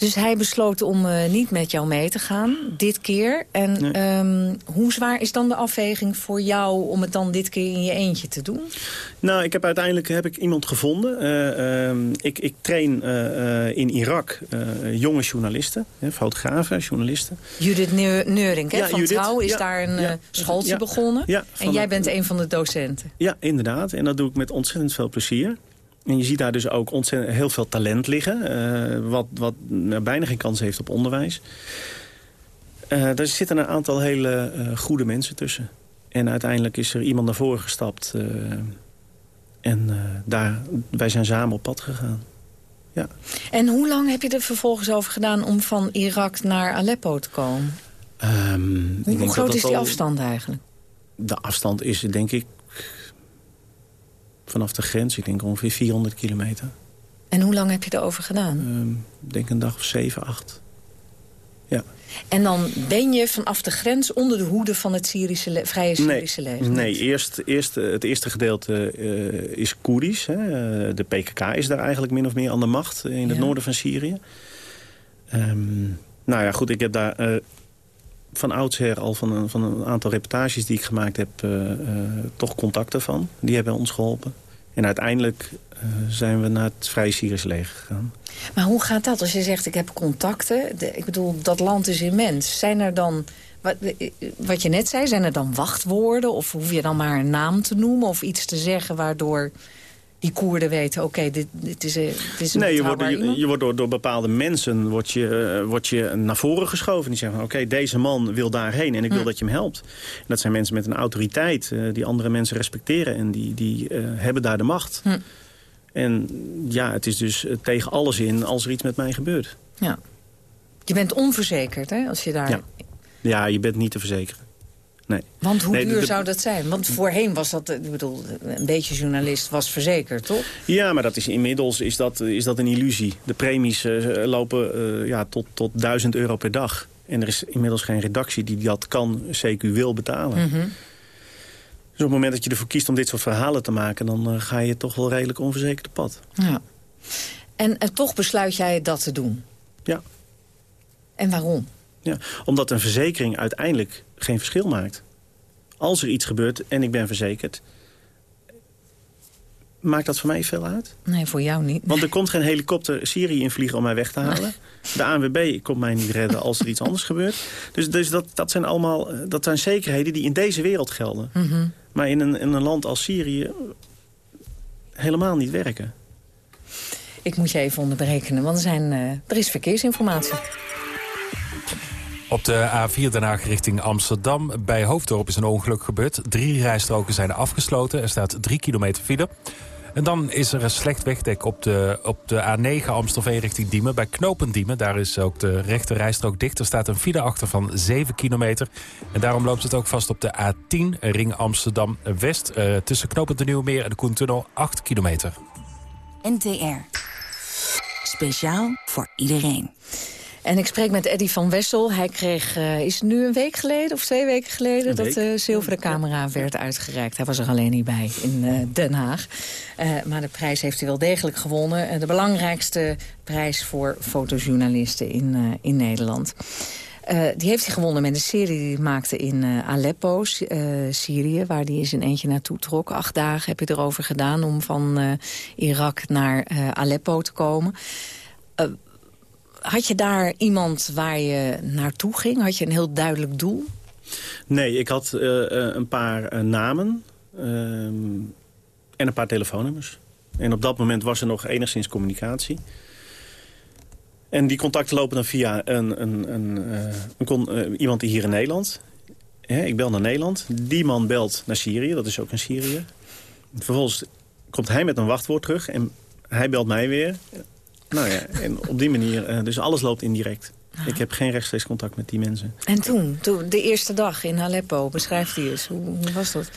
Dus hij besloot om uh, niet met jou mee te gaan, dit keer. En nee. um, hoe zwaar is dan de afweging voor jou om het dan dit keer in je eentje te doen? Nou, ik heb uiteindelijk heb ik iemand gevonden. Uh, uh, ik, ik train in Irak jonge journalisten, fotografen, journalisten. Judith Neurink ja, van Judith, Trouw is ja, daar een ja, schooltje begonnen. en jij bent een van de docenten. Ja, inderdaad. En dat doe ik met ontzettend veel plezier. En je ziet daar dus ook ontzettend heel veel talent liggen. Uh, wat, wat bijna geen kans heeft op onderwijs. Uh, daar zitten een aantal hele uh, goede mensen tussen. En uiteindelijk is er iemand naar voren gestapt. en daar, wij zijn samen op pad gegaan. Ja. En hoe lang heb je er vervolgens over gedaan om van Irak naar Aleppo te komen? Um, hoe, hoe groot is die afstand eigenlijk? De afstand is denk ik vanaf de grens. Ik denk ongeveer 400 kilometer. En hoe lang heb je erover gedaan? Uh, ik denk een dag of 7, 8. Ja. En dan ben je vanaf de grens onder de hoede van het Syrische vrije Syrische nee, leger? Nee, eerst, eerst, het eerste gedeelte uh, is Koerdisch. Hè. Eh, de PKK is daar eigenlijk min of meer aan de macht in het noorden van Syrië. Um, nou ja, goed, ik heb daar uh, van oudsher al van een, van een aantal reportages die ik gemaakt heb... Uh, uh, toch contacten van. Die hebben ons geholpen. En uiteindelijk uh, zijn we naar het Vrije Syrisch leger gegaan. Maar hoe gaat dat als je zegt ik heb contacten? Ik bedoel, dat land is immens. Zijn er dan, wat, wat je net zei, zijn er dan wachtwoorden? Of hoef je dan maar een naam te noemen of iets te zeggen... waardoor die Koerden weten, oké, dit, dit, is, dit is een Nee, je wordt, je, je, wordt door, door bepaalde mensen wordt je, uh, wordt je naar voren geschoven. Die zeggen, oké, deze man wil daarheen en ik wil hm. dat je hem helpt. En dat zijn mensen met een autoriteit uh, die andere mensen respecteren. En die, die uh, hebben daar de macht. Hm. En ja, het is dus tegen alles in als er iets met mij gebeurt. Ja. Je bent onverzekerd, hè, als je daar... Ja, ja je bent niet te verzekeren nee. Want hoe duur zou dat zijn? Want voorheen was dat, ik bedoel, een beetje journalist was verzekerd, toch? Ja, maar dat is inmiddels is dat, is dat een illusie. De premies uh, lopen uh, ja, tot, tot 1000 euro per dag. En er is inmiddels geen redactie die dat kan, zeker wil betalen. Mm -hmm. Dus op het moment dat je ervoor kiest om dit soort verhalen te maken... dan uh, ga je toch wel redelijk onverzekerd pad. Ja. En toch besluit jij dat te doen? Ja. En waarom? Ja, omdat een verzekering uiteindelijk geen verschil maakt. Als er iets gebeurt en ik ben verzekerd... maakt dat voor mij veel uit? Nee, voor jou niet. Want er komt geen helikopter Syrië invliegen om mij weg te halen. De ANWB komt mij niet redden als er iets anders gebeurt. Dus, dus dat, dat zijn allemaal dat zijn zekerheden die in deze wereld gelden. Mm -hmm. Maar in een, in een land als Syrië helemaal niet werken. Ik moet je even onderbreken, want er, zijn, uh, er is verkeersinformatie. Op de A4 Den Haag richting Amsterdam. Bij Hoofddorp is een ongeluk gebeurd. Drie rijstroken zijn afgesloten. Er staat drie kilometer file. En dan is er een slecht wegdek op de, op de A9 Amstelveen richting Diemen. Bij Knopend Diemen, daar is ook de rechte rijstrook dicht. Er staat een file achter van 7 kilometer. En daarom loopt het ook vast op de A10 Ring Amsterdam-West... Uh, tussen Knopend de Nieuwmeer en de Koentunnel 8 kilometer. NTR. Speciaal voor iedereen. En ik spreek met Eddy van Wessel. Hij kreeg, uh, is nu een week geleden of twee weken geleden... dat de zilveren camera werd uitgereikt. Hij was er alleen niet bij in uh, Den Haag. Uh, maar de prijs heeft hij wel degelijk gewonnen. de belangrijkste prijs voor fotojournalisten in, in Nederland. Uh, die heeft hij gewonnen met een serie die hij maakte in uh, Aleppo, uh, Syrië... waar hij eens een eentje naartoe trok. Acht dagen heb je erover gedaan om van Irak naar Aleppo te komen. Had je daar iemand waar je naartoe ging? Had je een heel duidelijk doel? Nee, ik had een paar namen ehm, en een paar telefoonnummers. En op dat moment was er nog enigszins communicatie... En die contacten lopen dan via een, een, een, een iemand die hier in Nederland... Ik bel naar Nederland. Die man belt naar Syrië, dat is ook in Syrië. Vervolgens komt hij met een wachtwoord terug en hij belt mij weer. Nou ja, en op die manier, uh, dus alles loopt indirect. Ik heb geen rechtstreeks contact met die mensen. En toen, toen de eerste dag in Aleppo, beschrijft hij eens. Hoe, hoe was dat?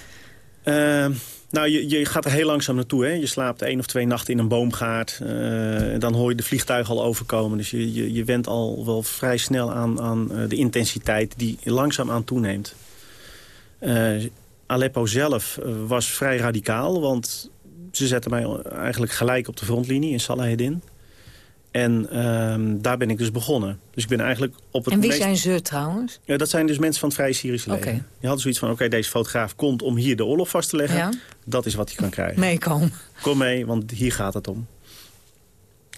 Nou, je, je gaat er heel langzaam naartoe. Hè? Je slaapt één of twee nachten in een boomgaard. Uh, dan hoor je de vliegtuigen al overkomen. Dus je, je, je went al wel vrij snel aan, aan uh, de intensiteit die langzaam aan toeneemt. Uh, Aleppo zelf was vrij radicaal, want ze zetten mij eigenlijk gelijk op de frontlinie in Salahedin. En um, daar ben ik dus begonnen. Dus ik ben eigenlijk op het En wie zijn ze trouwens? Ja, dat zijn dus mensen van het Vrije Syrische leger. Okay. Je had zoiets van, oké, deze fotograaf komt om hier de oorlog vast te leggen. Ja. Dat is wat hij kan krijgen. Meekomen. Kom mee, want hier gaat het om.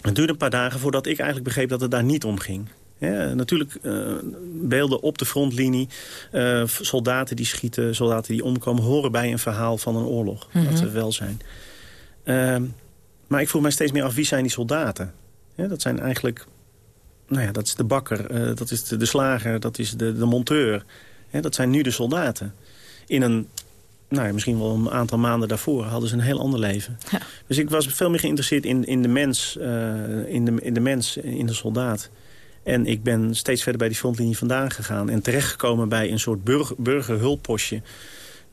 Het duurde een paar dagen voordat ik eigenlijk begreep dat het daar niet om ging. Ja, natuurlijk uh, beelden op de frontlinie, uh, soldaten die schieten, soldaten die omkomen... horen bij een verhaal van een oorlog, mm -hmm. dat ze wel zijn. Uh, maar ik vroeg mij steeds meer af, wie zijn die soldaten? Ja, dat zijn eigenlijk... Nou ja, dat is de bakker, uh, dat is de, de, slager, dat is de, de monteur. Ja, dat zijn nu de soldaten. In een, nou ja, misschien wel een aantal maanden daarvoor hadden ze een heel ander leven. Ja. Dus ik was veel meer geïnteresseerd in, in, de mens, uh, in, de, in de mens, in de soldaat. En ik ben steeds verder bij die frontlinie vandaan gegaan. En terechtgekomen bij een soort burger, burgerhulppostje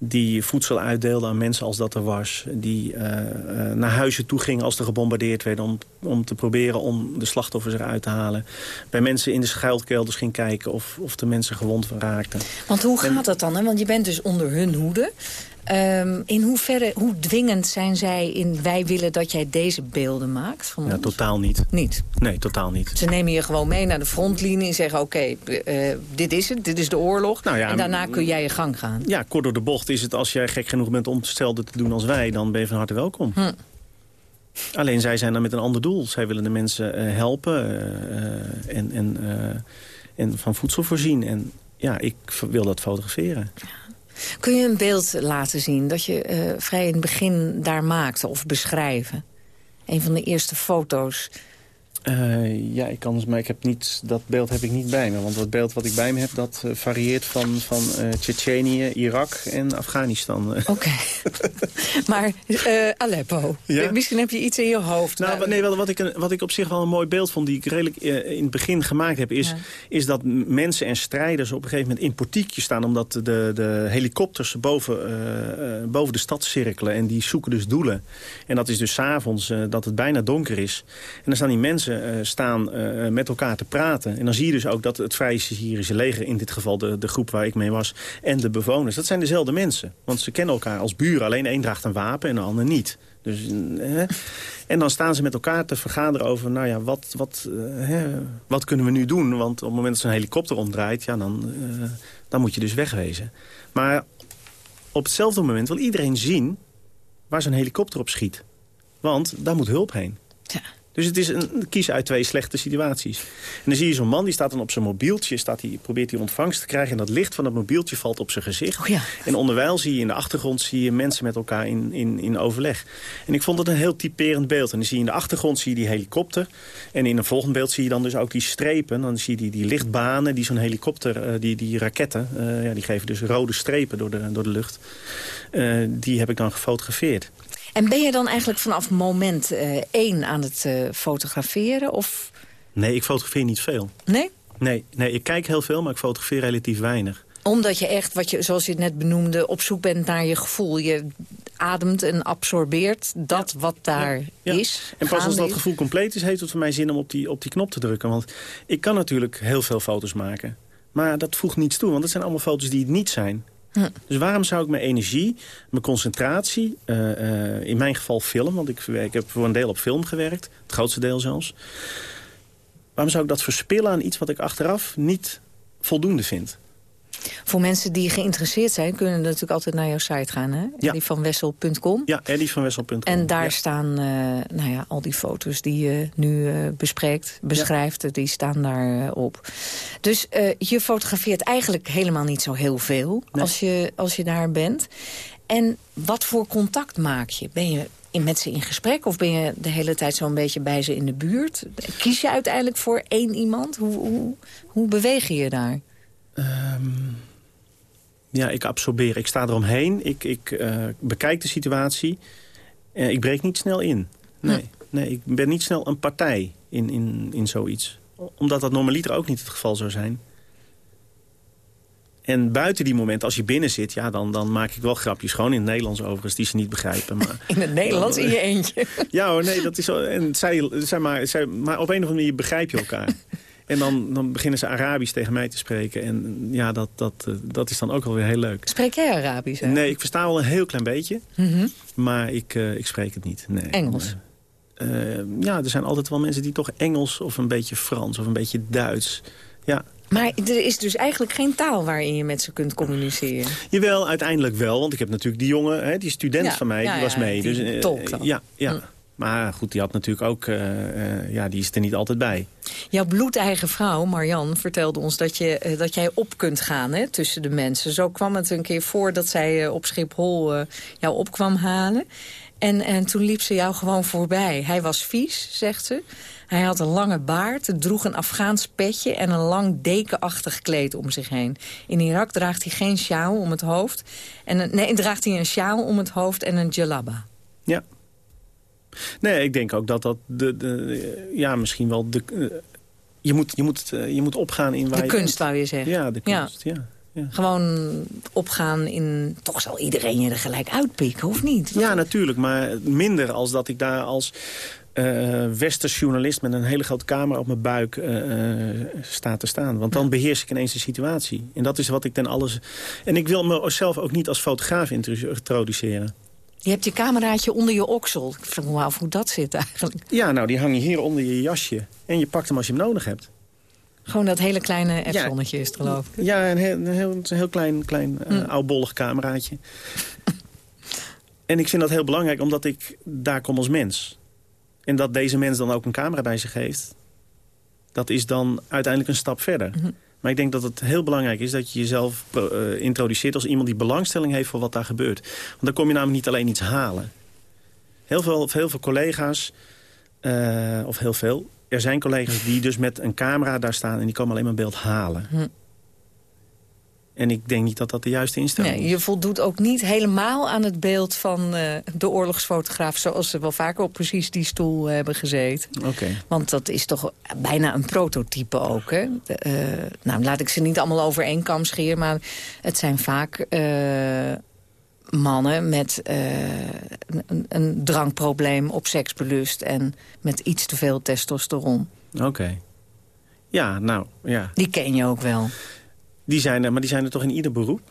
die voedsel uitdeelde aan mensen als dat er was. Die uh, uh, naar huizen toe ging als er gebombardeerd werd... Om, om te proberen om de slachtoffers eruit te halen. Bij mensen in de schuilkelders ging kijken of, of de mensen gewond raakten. Want hoe gaat en, dat dan? Hè? Want je bent dus onder hun hoede. Um, in hoeverre, hoe dwingend zijn zij in wij willen dat jij deze beelden maakt? Van ja, ons? totaal niet. Niet? Nee, totaal niet. Ze nemen je gewoon mee naar de frontlinie en zeggen... oké, okay, uh, dit is het, dit is de oorlog. Nou ja, en daarna kun jij je gang gaan. Ja, kort door de bocht is het als jij gek genoeg bent om hetzelfde te doen als wij... dan ben je van harte welkom. Hm. Alleen zij zijn dan met een ander doel. Zij willen de mensen uh, helpen uh, en, en, en van voedsel voorzien. En ja, ik wil dat fotograferen. Kun je een beeld laten zien dat je uh, vrij in het begin daar maakte of beschrijven? Een van de eerste foto's. Uh, ja, ik kan dus, maar ik heb niet, dat beeld heb ik niet bij me. Want dat beeld wat ik bij me heb, dat uh, varieert van, van uh, Tsjetsjenië, Irak en Afghanistan. Oké. Okay. maar Aleppo, ja? misschien heb je iets in je hoofd. Nou, maar... nee, wat, wat, ik, wat ik op zich wel een mooi beeld vond, die ik redelijk in het begin gemaakt heb... is, ja. is dat mensen en strijders op een gegeven moment in portiekjes staan... omdat de, de helikopters boven, boven de stad cirkelen en die zoeken dus doelen. En dat is dus 's avonds dat het bijna donker is. En dan staan die mensen uh, staan uh, met elkaar te praten. En dan zie je dus ook dat het Vrije Syrische leger... in dit geval de, de groep waar ik mee was... en de bewoners, dat zijn dezelfde mensen. Want ze kennen elkaar als buren. Alleen één draagt een wapen en de ander niet. Dus, uh, en dan staan ze met elkaar te vergaderen over... nou ja, wat, wat, wat kunnen we nu doen? Want op het moment dat een helikopter omdraait... Ja, dan, dan moet je dus wegwezen. Maar op hetzelfde moment wil iedereen zien... waar zo'n helikopter op schiet. Want daar moet hulp heen. Ja. Dus het is een kies uit twee slechte situaties. En dan zie je zo'n man, die staat dan op zijn mobieltje... Staat die, probeert hij ontvangst te krijgen... en dat licht van dat mobieltje valt op zijn gezicht. Oh ja. En onderwijl zie je in de achtergrond zie je mensen met elkaar in, in, in overleg. En ik vond het een heel typerend beeld. En dan zie je in de achtergrond zie je die helikopter. En in een volgend beeld zie je dan dus ook die strepen. Dan zie je die, die lichtbanen, die zo'n helikopter, uh, die, die raketten... Uh, ja, die geven dus rode strepen door de, door de lucht. Uh, die heb ik dan gefotografeerd. En ben je dan eigenlijk vanaf moment uh, één aan het uh, fotograferen? Of... Nee, ik fotografeer niet veel. Nee? Nee, nee, ik kijk heel veel, maar ik fotografeer relatief weinig omdat je echt, wat je, zoals je het net benoemde, op zoek bent naar je gevoel. Je ademt en absorbeert dat wat daar is. En pas als dat gevoel compleet is, heeft het voor mij zin om op die, op die knop te drukken. Want ik kan natuurlijk heel veel foto's maken. Maar dat voegt niets toe, want het zijn allemaal foto's die het niet zijn. Hm. Dus waarom zou ik mijn energie, mijn concentratie, uh, uh, in mijn geval film... want ik, ik heb voor een deel op film gewerkt, het grootste deel zelfs... waarom zou ik dat verspillen aan iets wat ik achteraf niet voldoende vind? Voor mensen die geïnteresseerd zijn, kunnen natuurlijk altijd naar jouw site gaan. Hè? Ja. Eddievanwessel.com. Ja, eddievanwessel.com. En daar staan uh, nou ja, al die foto's die je nu uh, bespreekt, beschrijft, die staan daar uh, op. Dus je fotografeert eigenlijk helemaal niet zo heel veel als, je, als je daar bent. En wat voor contact maak je? Ben je in, met ze in gesprek? Of ben je de hele tijd zo'n beetje bij ze in de buurt? Kies je uiteindelijk voor één iemand? Hoe, hoe, hoe beweeg je je daar? Um, ja, ik absorbeer. Ik sta eromheen. Ik, ik uh, bekijk de situatie. Uh, ik breek niet snel in. Nee, nee, ik ben niet snel een partij in, in, in zoiets. Omdat dat normaliter ook niet het geval zou zijn. En buiten die moment, als je binnen zit, ja, dan, dan maak ik wel grapjes. Gewoon in het Nederlands overigens, die ze niet begrijpen. Maar, in het Nederlands in je eentje? ja hoor, nee, dat is. En zij, zij maar, zij, maar op een of andere manier begrijp je elkaar. En dan, dan beginnen ze Arabisch tegen mij te spreken. En ja, dat, dat, eh, dat is dan ook wel weer heel leuk. Spreek jij Arabisch? Hè? Nee, ik versta wel een heel klein beetje. Mhm. Maar ik, uh, ik spreek het niet. Nee. Engels? Uh, ja, er zijn altijd wel mensen die toch Engels of een beetje Frans of een beetje Duits. Ja. Maar er is dus eigenlijk geen taal waarin je met ze kunt communiceren? Jawel, uiteindelijk wel. Want ik heb natuurlijk die jongen, hè, die student van mij, die was mee. Die dus, Ja, ja. Maar goed, die had natuurlijk ook, uh, uh, ja, die is er niet altijd bij. Jouw bloedeigen vrouw, Marian, vertelde ons dat, je, uh, dat jij op kunt gaan hè, tussen de mensen. Zo kwam het een keer voor dat zij op Schiphol jou op kwam halen. En, en toen liep ze jou gewoon voorbij. Hij was vies, zegt ze. Hij had een lange baard, droeg een Afghaans petje... en een lang dekenachtig kleed om zich heen. In Irak draagt hij geen sjaal om het hoofd. En, nee, draagt hij een sjaal om het hoofd en een jalaba. Ja, Nee, ik denk ook dat dat de, de ja, misschien wel de... Uh, je, moet, je, moet, uh, je moet opgaan in waar De kunst, zou je zeggen. Ja, de kunst, ja. ja. Gewoon opgaan in... Toch zal iedereen je er gelijk uitpikken, of niet? Ja, natuurlijk. Maar minder als dat ik daar als uh, westers journalist... met een hele grote camera op mijn buik uh, sta te staan. Want dan beheers ik ineens de situatie. En dat is wat ik ten alles... En ik wil mezelf ook niet als fotograaf introduceren. Je hebt je cameraatje onder je oksel. Ik vraag me af hoe dat zit eigenlijk. Ja, nou, die hang je hier onder je jasje. En je pakt hem als je hem nodig hebt. Gewoon dat hele kleine F-zonnetje is het, geloof ik. Ja, een heel, een heel, een heel klein, klein uh, mm. oudbollig cameraatje. en ik vind dat heel belangrijk, omdat ik daar kom als mens. En dat deze mens dan ook een camera bij zich heeft... dat is dan uiteindelijk een stap verder. Mhm. Maar ik denk dat het heel belangrijk is dat je jezelf uh, introduceert... als iemand die belangstelling heeft voor wat daar gebeurt. Want dan kom je namelijk niet alleen iets halen. Heel veel, heel veel collega's, uh, of heel veel... er zijn collega's die dus met een camera daar staan... en die komen alleen maar beeld halen. Hm. En ik denk niet dat dat de juiste instelling nee, is. Je voldoet ook niet helemaal aan het beeld van uh, de oorlogsfotograaf... zoals ze wel vaker op precies die stoel hebben gezeten. Oké. Want dat is toch bijna een prototype ook. Hè? Uh, nou, laat ik ze niet allemaal over één kam scheren... maar het zijn vaak uh, mannen met een, een, drankprobleem op seksbelust... en met iets te veel testosteron. Oké. Ja, nou, ja. Die ken je ook wel. Die zijn er, maar die zijn er toch in ieder beroep?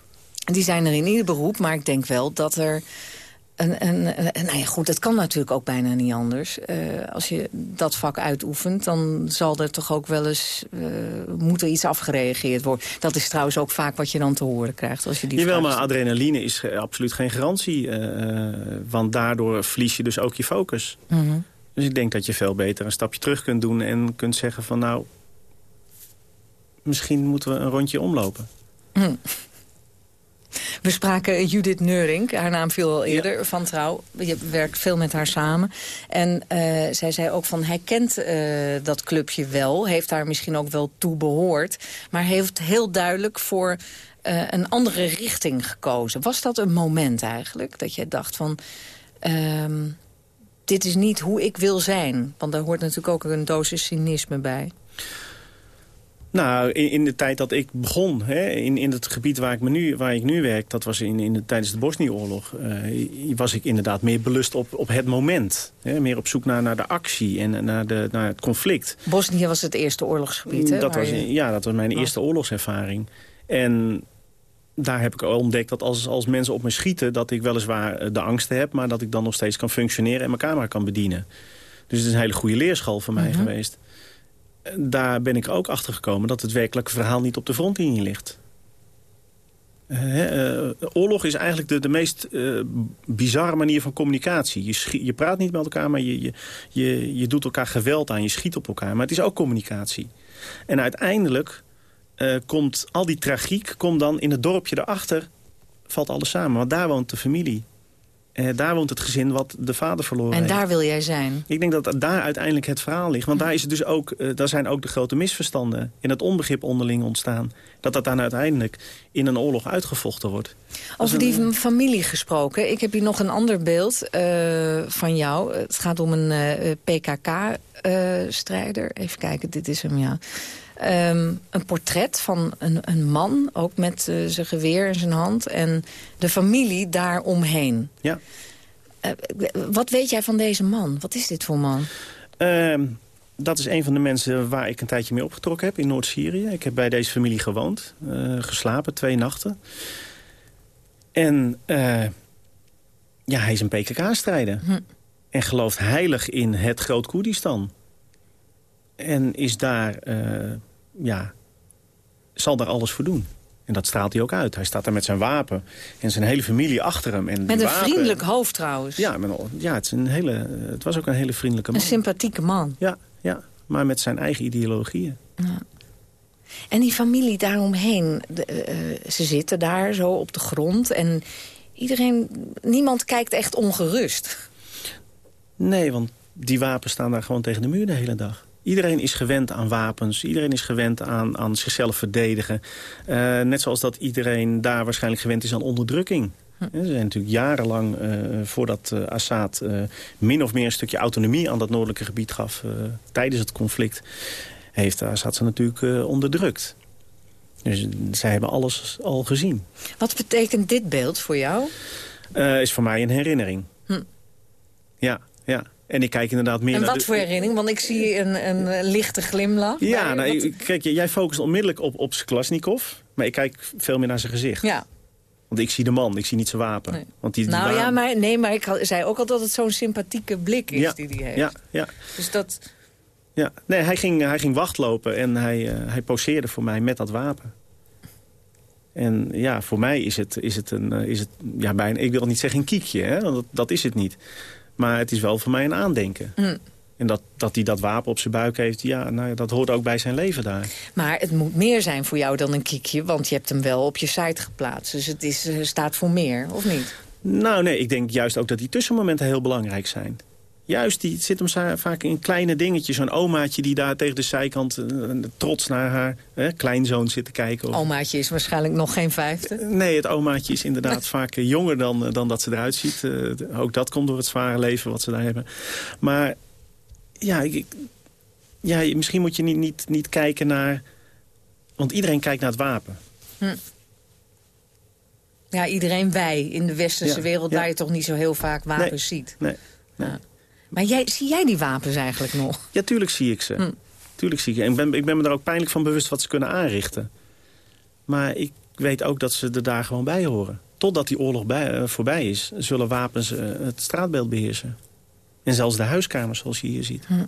Die zijn er in ieder beroep, maar ik denk wel dat er... Een, een, een, nou ja, goed, het kan natuurlijk ook bijna niet anders. Uh, als je dat vak uitoefent, dan zal er toch ook wel eens... Uh, moet er iets afgereageerd worden. Dat is trouwens ook vaak wat je dan te horen krijgt. Als je die Jawel, maar adrenaline is absoluut geen garantie. Uh, want daardoor verlies je dus ook je focus. Mm -hmm. Dus ik denk dat je veel beter een stapje terug kunt doen... en kunt zeggen van nou, misschien moeten we een rondje omlopen. Hm. We spraken Judith Neuring, haar naam viel al eerder, van Trouw. Je werkt veel met haar samen. En uh, zij zei ook van, hij kent uh, dat clubje wel. Heeft daar misschien ook wel toe behoord. Maar heeft heel duidelijk voor uh, een andere richting gekozen. Was dat een moment eigenlijk? Dat je dacht van, ehm, dit is niet hoe ik wil zijn. Want daar hoort natuurlijk ook een dosis cynisme bij. Nou, in, in, de tijd dat ik begon, hè, in, in het gebied waar ik, me nu, waar ik nu werk... dat was in, in de, tijdens de Bosnië-oorlog... Uh, was ik inderdaad meer belust op, op het moment. Hè, meer op zoek naar, naar de actie en naar, de, naar het conflict. Bosnië was het eerste oorlogsgebied, hè? Dat was, Ja, dat was mijn eerste oorlogservaring. En daar heb ik ontdekt dat als, als mensen op me schieten... dat ik weliswaar eh, de angsten heb... maar dat ik dan nog steeds kan functioneren en mijn camera kan bedienen. Dus het is een hele goede leerschool voor mij mhm. geweest daar ben ik ook achter gekomen dat het werkelijke verhaal niet op de frontlinie ligt. Uh, oorlog is eigenlijk de, de meest uh, bizarre manier van communicatie. Je, je praat niet met elkaar, maar je, je, je, je doet elkaar geweld aan. Je schiet op elkaar. Maar het is ook communicatie. En uiteindelijk komt al die tragiek... komt dan in het dorpje erachter, valt alles samen. Want daar woont de familie. Uh, daar woont het gezin wat de vader verloren En daar wil jij zijn? Ik denk dat daar uiteindelijk het verhaal ligt. Want daar, is het dus ook, uh, daar zijn ook de grote misverstanden... in het onbegrip onderling ontstaan. Dat dat dan uiteindelijk in een oorlog uitgevochten wordt. Over die familie gesproken. Ik heb hier nog een ander beeld uh, van jou. Het gaat om een PKK-strijder. Even kijken, dit is hem, ja. Um, een portret van een, een man, ook met uh, zijn geweer in zijn hand... en de familie daaromheen. Ja. Uh, wat weet jij van deze man? Wat is dit voor man? Uh, dat is een van de mensen waar ik een tijdje mee opgetrokken heb in Noord-Syrië. Ik heb bij deze familie gewoond, uh, geslapen, twee nachten. En ja, hij is een PKK-strijder. Hm. En gelooft heilig in het Groot Koerdistan. En is daar ja, zal daar alles voor doen. En dat straalt hij ook uit. Hij staat daar met zijn wapen en zijn hele familie achter hem. En met een vriendelijk hoofd trouwens. Ja, met, ja het, is een hele, het was ook een hele vriendelijke man. Een sympathieke man. Ja, ja maar met zijn eigen ideologieën. Ja. En die familie daaromheen, de, uh, ze zitten daar zo op de grond... en iedereen, niemand kijkt echt ongerust. Nee, want die wapens staan daar gewoon tegen de muur de hele dag. Iedereen is gewend aan wapens. Iedereen is gewend aan, aan zichzelf verdedigen. Uh, net zoals dat iedereen daar waarschijnlijk gewend is aan onderdrukking. Hm. Ze zijn natuurlijk jarenlang, uh, voordat uh, Assad min of meer een stukje autonomie aan dat noordelijke gebied gaf tijdens het conflict, heeft Assad ze natuurlijk onderdrukt. Dus zij hebben alles al gezien. Wat betekent dit beeld voor jou? is voor mij een herinnering. Hm. Ja, ja. En ik kijk inderdaad meer en naar... wat de... voor herinnering? Want ik zie een, een lichte glimlach. Ja, nou, kijk, jij focust onmiddellijk op, op Klasnikov. Maar ik kijk veel meer naar zijn gezicht. Ja. Want ik zie de man, ik zie niet zijn wapen. Want die, nou ja, maar, nee, maar ik zei ook al dat het zo'n sympathieke blik is die hij heeft. Ja, ja. Dus dat... Ja, nee, hij ging, hij ging wachtlopen en hij, uh, hij poseerde voor mij met dat wapen. En ja, voor mij is het, is het een, uh, is het, ja, bijna, ik wil niet zeggen een kiekje, hè, dat is het niet. Maar het is wel voor mij een aandenken. Mm. En dat, dat hij dat wapen op zijn buik heeft, ja, nou, dat hoort ook bij zijn leven daar. Maar het moet meer zijn voor jou dan een kiekje, want je hebt hem wel op je site geplaatst. Dus het is, uh, staat voor meer, of niet? Nou nee, ik denk juist ook dat die tussenmomenten heel belangrijk zijn. Juist, die zit hem vaak in kleine dingetjes. Zo'n omaatje die daar tegen de zijkant uh, trots naar haar hè, kleinzoon zit te kijken. Of... Omaatje is waarschijnlijk nog geen vijfde? nee, het omaatje is inderdaad vaak jonger dan, dan dat ze eruit ziet. Uh, ook dat komt door het zware leven wat ze daar hebben. Maar ja, ik, ja misschien moet je niet, niet, niet kijken naar... Want iedereen kijkt naar het wapen. Hm. Ja, iedereen wij in de westerse wereld... waar je toch niet zo heel vaak wapens ziet. Nee, nee. Maar jij, zie jij die wapens eigenlijk nog? Ja, tuurlijk zie ik ze. Hm. Tuurlijk zie ik ze. En ik ben, ik ben me daar ook pijnlijk van bewust wat ze kunnen aanrichten. Maar ik weet ook dat ze er daar gewoon bij horen. Totdat die oorlog bij, uh, voorbij is, zullen wapens uh, het straatbeeld beheersen. En zelfs de huiskamers, zoals je hier ziet. Hm.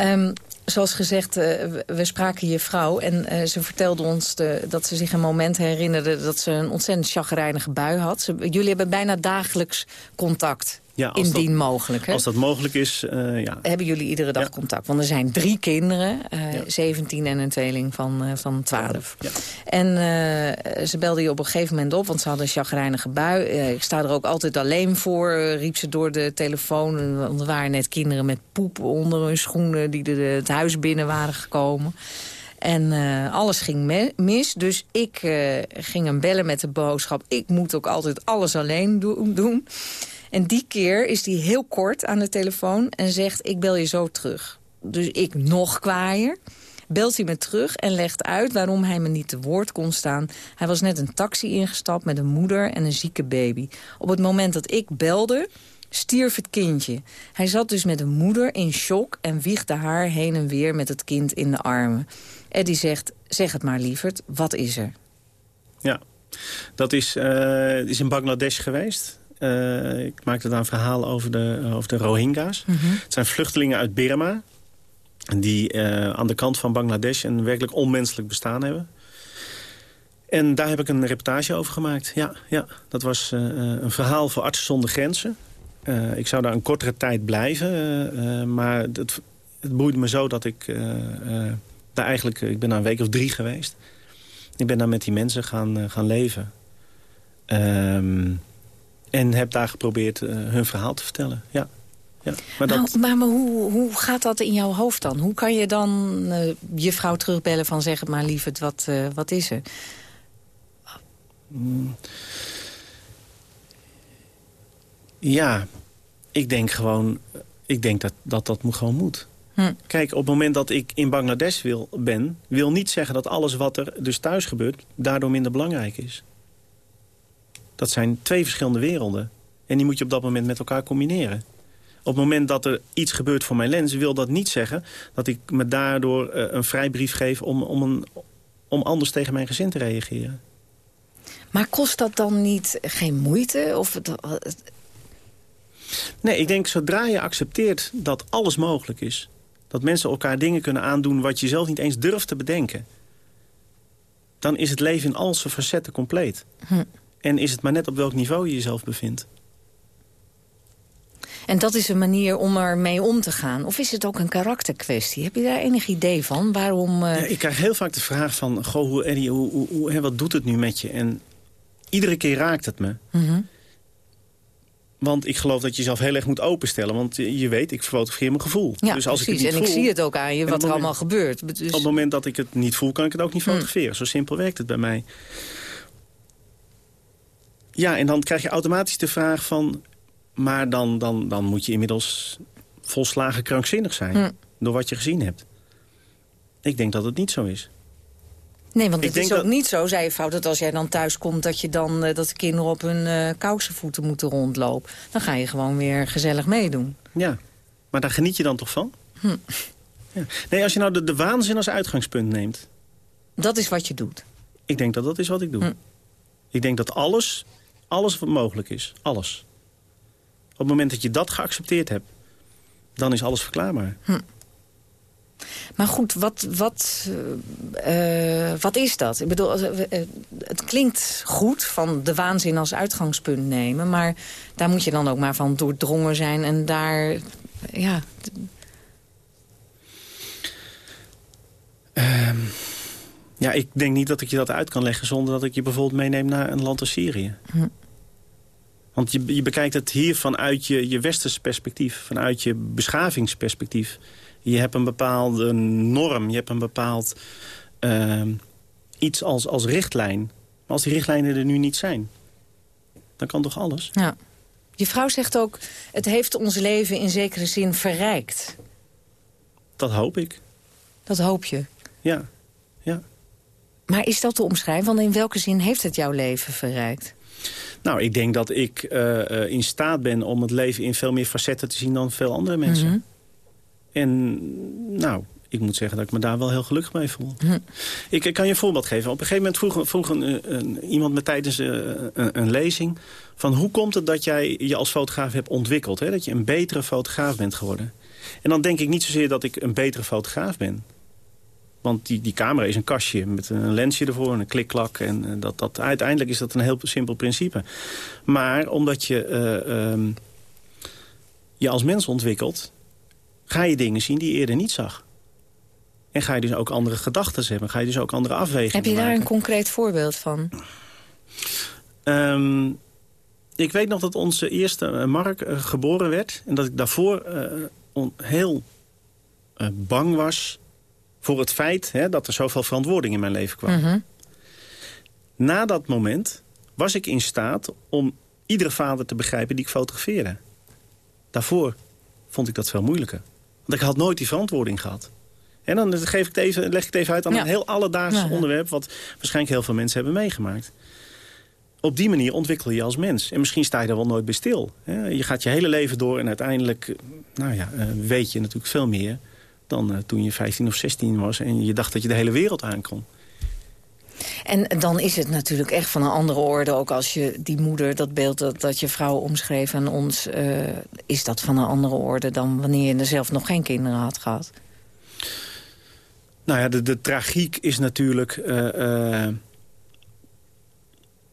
Um, zoals gezegd, uh, we spraken je vrouw en uh, ze vertelde ons de, dat ze zich een moment herinnerde... dat ze een ontzettend chagrijnige bui had. Ze, jullie hebben bijna dagelijks contact. Ja, Indien dat, mogelijk. Hè? Als dat mogelijk is, uh, ja. Hebben jullie iedere dag contact? Want er zijn drie kinderen, uh, ja. 17 en een tweeling van, uh, van 12. Ja. En ze belde je op een gegeven moment op, want ze hadden een chagrijnige bui. ik sta er ook altijd alleen voor, riep ze door de telefoon. Want er waren net kinderen met poep onder hun schoenen... die de, het huis binnen waren gekomen. En uh, alles ging mis. Dus ik uh, ging hem bellen met de boodschap... ik moet ook altijd alles alleen do doen. En die keer is hij heel kort aan de telefoon en zegt... ik bel je zo terug. Dus ik nog kwaaier belt hij me terug en legt uit waarom hij me niet te woord kon staan. Hij was net een taxi ingestapt met een moeder en een zieke baby. Op het moment dat ik belde, stierf het kindje. Hij zat dus met een moeder in shock en wiegde haar heen en weer met het kind in de armen. Eddie zegt, zeg het maar lieverd, wat is er? Ja, dat is, uh, is in Bangladesh geweest. Uh, ik maakte daar een verhaal over de, over de Rohingya's. Mm Het zijn vluchtelingen uit Burma die uh, aan de kant van Bangladesh een werkelijk onmenselijk bestaan hebben. En daar heb ik een reportage over gemaakt. Ja, ja dat was uh, een verhaal voor Artsen zonder Grenzen. Ik zou daar een kortere tijd blijven. maar het, het boeide me zo dat ik daar eigenlijk... Ik ben daar een week of drie geweest. Ik ben daar met die mensen gaan, gaan leven. Um, en heb daar geprobeerd hun verhaal te vertellen, ja. Ja, maar, dat... nou, maar, maar hoe, hoe gaat dat in jouw hoofd dan? Hoe kan je dan uh, je vrouw terugbellen van zeg maar lieverd, wat, uh, wat is er? Mm. Ja, ik denk gewoon, ik denk dat dat, dat gewoon moet. Hm. Kijk, op het moment dat ik in Bangladesh wil, ben... wil niet zeggen dat alles wat er dus thuis gebeurt... daardoor minder belangrijk is. Dat zijn twee verschillende werelden. En die moet je op dat moment met elkaar combineren. Op het moment dat er iets gebeurt voor mijn lens... wil dat niet zeggen dat ik me daardoor uh, een vrijbrief geef... Om, om, een, om anders tegen mijn gezin te reageren. Maar kost dat dan niet geen moeite? Of het... Nee, ik denk zodra je accepteert dat alles mogelijk is... dat mensen elkaar dingen kunnen aandoen wat je zelf niet eens durft te bedenken... dan is het leven in al zijn facetten compleet. Hm. En is het maar net op welk niveau je jezelf bevindt. En dat is een manier om ermee om te gaan. Of is het ook een karakterkwestie? Heb je daar enig idee van? Waarom, uh... ja, ik krijg heel vaak de vraag van... Goh, hoe, Eddie, hoe, hoe, hoe, wat doet het nu met je? En iedere keer raakt het me. Mm -hmm. Want ik geloof dat je jezelf heel erg moet openstellen. Want je weet, ik fotografeer mijn gevoel. Ja, dus als precies. Ik het niet en ik zie het ook aan je, wat er allemaal gebeurt. Dus... Op het moment dat ik het niet voel, kan ik het ook niet hm. fotograferen. Zo simpel werkt het bij mij. Ja, en dan krijg je automatisch de vraag van... Maar dan, dan, dan moet je inmiddels volslagen krankzinnig zijn... Hm. door wat je gezien hebt. Ik denk dat het niet zo is. Nee, want het is ook niet zo, zei je fout, dat als jij dan thuis komt... dat, je dan, uh, dat de kinderen op hun uh, kousenvoeten moeten rondlopen. Dan ga je gewoon weer gezellig meedoen. Ja, maar daar geniet je dan toch van? Hm. Ja. Nee, als je nou de, de waanzin als uitgangspunt neemt... Dat is wat je doet? Ik denk dat dat is wat ik doe. Hm. Ik denk dat alles, alles wat mogelijk is, alles... Op het moment dat je dat geaccepteerd hebt, dan is alles verklaarbaar. Hm. Maar goed, wat, wat, uh, wat is dat? Ik bedoel, uh, het klinkt goed van de waanzin als uitgangspunt nemen... maar daar moet je dan ook maar van doordrongen zijn en daar... Ja, um, ja, ik denk niet dat ik je dat uit kan leggen... zonder dat ik je bijvoorbeeld meeneem naar een land als Syrië. Hm. Want je, je bekijkt het hier vanuit je, je westerse perspectief. Vanuit je beschavingsperspectief. Je hebt een bepaalde norm. Je hebt een bepaald uh, iets als, als richtlijn. Maar als die richtlijnen er nu niet zijn... dan kan toch alles? Ja. Je vrouw zegt ook... het heeft ons leven in zekere zin verrijkt. Dat hoop ik. Dat hoop je? Ja. ja. Maar is dat te omschrijven? Want in welke zin heeft het jouw leven verrijkt? Nou, ik denk dat ik uh, in staat ben om het leven in veel meer facetten te zien dan veel andere mensen. Mhm. En nou, ik moet zeggen dat ik me daar wel heel gelukkig mee voel. Mhm. Ik, ik, kan je een voorbeeld geven. Op een gegeven moment vroeg, vroeg een, een, iemand me tijdens een, een, lezing... van hoe komt het dat jij je als fotograaf hebt ontwikkeld? Hè? Dat je een betere fotograaf bent geworden. En dan denk ik niet zozeer dat ik een betere fotograaf ben. Want die, die camera is een kastje met een lensje ervoor en een klikklak. En eh, dat, dat, uiteindelijk is dat een heel simpel principe. Maar omdat je uh, um, je als mens ontwikkelt... ga je dingen zien die je eerder niet zag. En ga je dus ook andere gedachten hebben. Ga je dus ook andere afwegingen Heb je daar een concreet voorbeeld van? Um, ik weet nog dat onze eerste uh, Mark geboren werd. En dat ik daarvoor uh, heel bang was voor het feit hè, dat er zoveel verantwoording in mijn leven kwam. Mhm. Na dat moment was ik in staat om iedere vader te begrijpen die ik fotografeerde. Daarvoor vond ik dat veel moeilijker. Want ik had nooit die verantwoording gehad. En dan geef ik het even, leg ik het even uit aan Ja. een heel alledaags Ja, ja. onderwerp... wat waarschijnlijk heel veel mensen hebben meegemaakt. Op die manier ontwikkel je als mens. En misschien sta je er wel nooit bij stil. Je gaat je hele leven door en uiteindelijk nou ja, eh, weet je natuurlijk veel meer... dan eh, toen je 15 of 16 was en je dacht dat je de hele wereld aankon. En dan is het natuurlijk echt van een andere orde... ook als je die moeder, dat beeld dat, dat je vrouw omschreef aan ons... eh, is dat van een andere orde dan wanneer je er zelf nog geen kinderen had gehad. Nou ja, de, de tragiek is natuurlijk eh,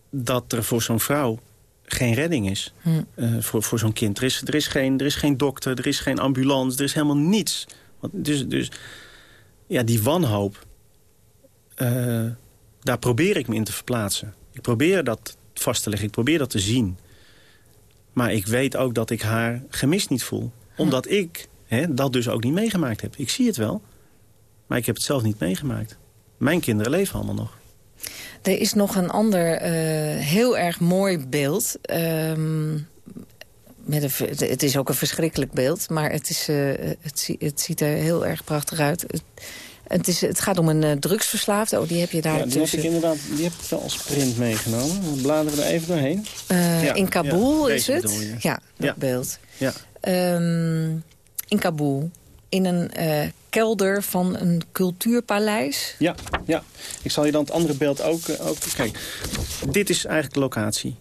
dat er voor zo'n vrouw geen redding is. Hm. voor, voor zo'n kind. Er is, er, is geen, er is geen dokter, er is geen ambulance, er is helemaal niets. Want Dus, dus ja, die wanhoop, eh, daar probeer ik me in te verplaatsen. Ik probeer dat vast te leggen, ik probeer dat te zien. Maar ik weet ook dat ik haar gemist niet voel. Omdat ik hè, dat dus ook niet meegemaakt heb. Ik zie het wel, maar ik heb het zelf niet meegemaakt. Mijn kinderen leven allemaal nog. Er is nog een ander eh, heel erg mooi beeld. ehm, met een, het is ook een verschrikkelijk beeld, maar het, is, eh, het, het ziet er heel erg prachtig uit. Het, het, is, het gaat om een eh, drugsverslaafde. Oh, die heb je daar Ja, die heb ik inderdaad die heb ik wel als print meegenomen. We bladeren er even doorheen. Eh, Ja, in Kabul ja, is het. bedoel. Ja, dat beeld. Ja. Ehm, in Kabul. In een kelder van een cultuurpaleis. Ja, ja. Ik zal je dan het andere beeld ook... ook kijk, dit is eigenlijk de locatie.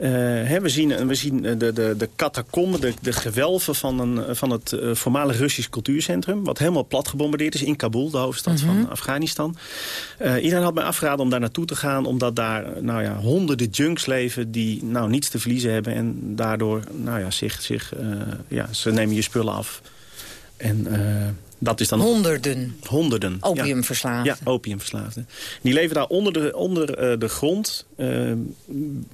Eh, hè, we zien, we zien eh, de, de, de catacomben, de, de gewelven van, een, van het eh, voormalig Russisch cultuurcentrum... wat helemaal plat gebombardeerd is in Kabul, de hoofdstad van Afghanistan. Eh, iedereen had mij afgeraden om daar naartoe te gaan... omdat daar eh, nou ja, honderden junks leven die nou, niets te verliezen hebben... en daardoor nou ja, zich, zich, eh, ja, ze nemen je spullen af. En eh, dat is dan... Honderden Honderden. opiumverslaafden. Ja, opiumverslaafden. Die leven daar onder de, onder, eh, de grond eh,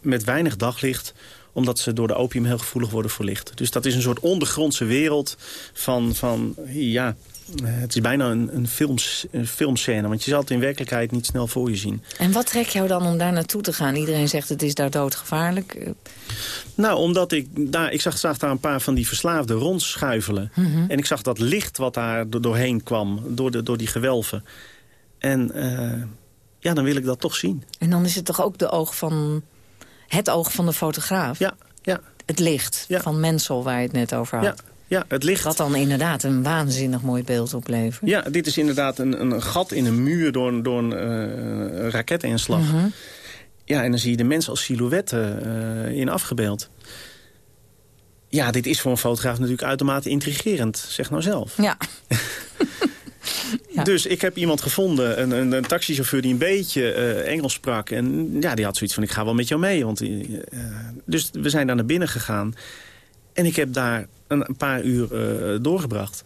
met weinig daglicht omdat ze door de opium heel gevoelig worden voor licht. Dus dat is een soort ondergrondse wereld van, van ja... eh, Het is bijna een, een, films, een filmscène, want je zal het in werkelijkheid niet snel voor je zien. En wat trekt jou dan om daar naartoe te gaan? Iedereen zegt het is daar doodgevaarlijk. Eh, Nou, omdat ik daar, ik zag, zag daar een paar van die verslaafden rondschuifelen. Mhm. En ik zag dat licht wat daar do- doorheen kwam, door, de, door die gewelven. En eh, ja, dan wil ik dat toch zien. En dan is het toch ook de oog van, het oog van de fotograaf? Ja, ja. Het licht van Mensel, waar je het net over had. Ja, ja, het licht. Dat dan inderdaad een waanzinnig mooi beeld oplevert. Ja, dit is inderdaad een, een gat in een muur door, een- door een eh, raketinslag. Mhm. Ja, en dan zie je de mens als silhouet eh, in afgebeeld. Ja, dit is voor een fotograaf natuurlijk uitermate intrigerend. Zeg nou zelf. Ja. Dus ik heb iemand gevonden, een, een, een taxichauffeur die een beetje eh, Engels sprak. En ja, die had zoiets van, ik ga wel met jou mee. Want, dus we zijn daar naar binnen gegaan. En ik heb daar een, paar uur eh, doorgebracht.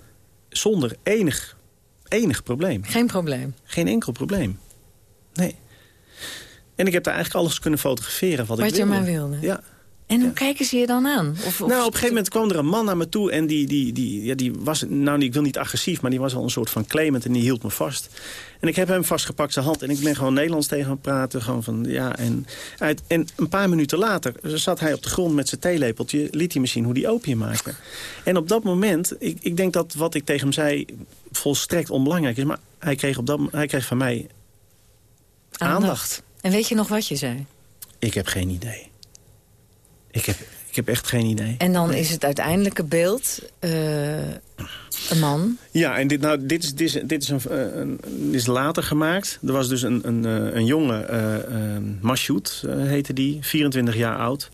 Zonder enig, enig probleem. Geen probleem. Geen enkel probleem. Nee. En ik heb daar eigenlijk alles kunnen fotograferen wat, Wat ik je wilde. maar wilde. Ja. En hoe kijken ze je dan aan? Of, of- Nou, op een gegeven moment kwam er een man naar me toe en die, die, die, ja, die was, nou ik wil niet agressief, maar die was al een soort van claimant en die hield me vast. En ik heb hem vastgepakt zijn hand en ik ben gewoon Nederlands tegen hem praten. Gewoon van, ja, en, uit, en een paar minuten later zat hij op de grond met zijn theelepeltje, liet hij me zien hoe die opium maakte. En op dat moment, ik, ik denk dat wat ik tegen hem zei volstrekt onbelangrijk is, maar hij kreeg, op dat, hij kreeg van mij aandacht. En weet je nog wat je zei? Ik heb geen idee. Ik heb, ik heb echt geen idee. En dan is het uiteindelijke beeld eh, een man. Ja, en dit, nou, dit, is, dit, is, dit, is een, eh, een, dit is later gemaakt. Er was dus een, een, eh, een jongen, eh eh, Mashoud eh, heette die, 24 jaar oud.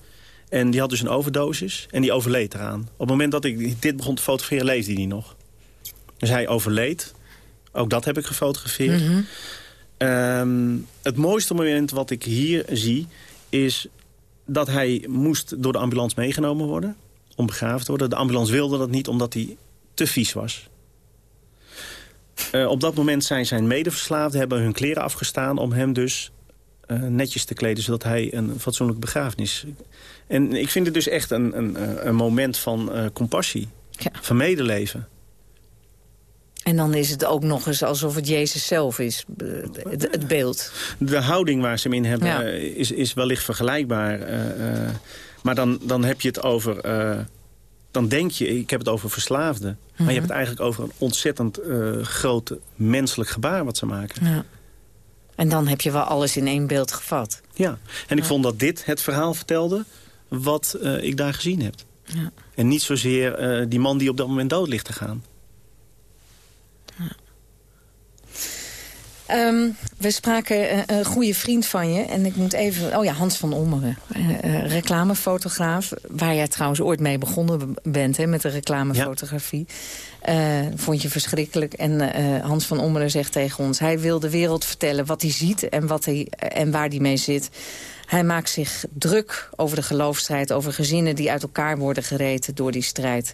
En die had dus een overdosis en die overleed eraan. Op het moment dat ik dit begon te fotograferen, leefde hij nog. Dus hij overleed. Ook dat heb ik gefotografeerd. Mhm. Ehm, het mooiste moment wat ik hier zie is dat hij moest door de ambulance meegenomen worden. Om begraven te worden. De ambulance wilde dat niet omdat hij te vies was. Eh, op dat moment zijn zijn medeverslaafden hebben hun kleren afgestaan... om hem dus eh, netjes te kleden, zodat hij een fatsoenlijke begrafenis... En ik vind het dus echt een, een, eh, een moment van compassie. Van medeleven. En dan is het ook nog eens alsof het Jezus zelf is, eh, het, het beeld. De houding waar ze hem in hebben Ja. eh, is, is wellicht vergelijkbaar. eh, maar dan, dan heb je het over... dan denk je, ik heb het over verslaafden. Maar Mhm. je hebt het eigenlijk over een ontzettend groot menselijk gebaar wat ze maken. Ja. En dan heb je wel alles in één beeld gevat. Ja, en ik vond dat dit het verhaal vertelde wat ik daar gezien heb. Ja. En niet zozeer die man die op dat moment dood ligt te gaan. Ehm, we spraken eh, een goede vriend van je. En ik moet even... Oh ja, Hans van Ommeren. eh, eh, reclamefotograaf. Waar jij trouwens ooit mee begonnen bent, hè, met de reclamefotografie. Vond je verschrikkelijk. En Hans van Ommeren zegt tegen ons... hij wil de wereld vertellen wat hij ziet en, wat hij, en waar hij mee zit. Hij maakt zich druk over de geloofstrijd... over gezinnen die uit elkaar worden gereten door die strijd.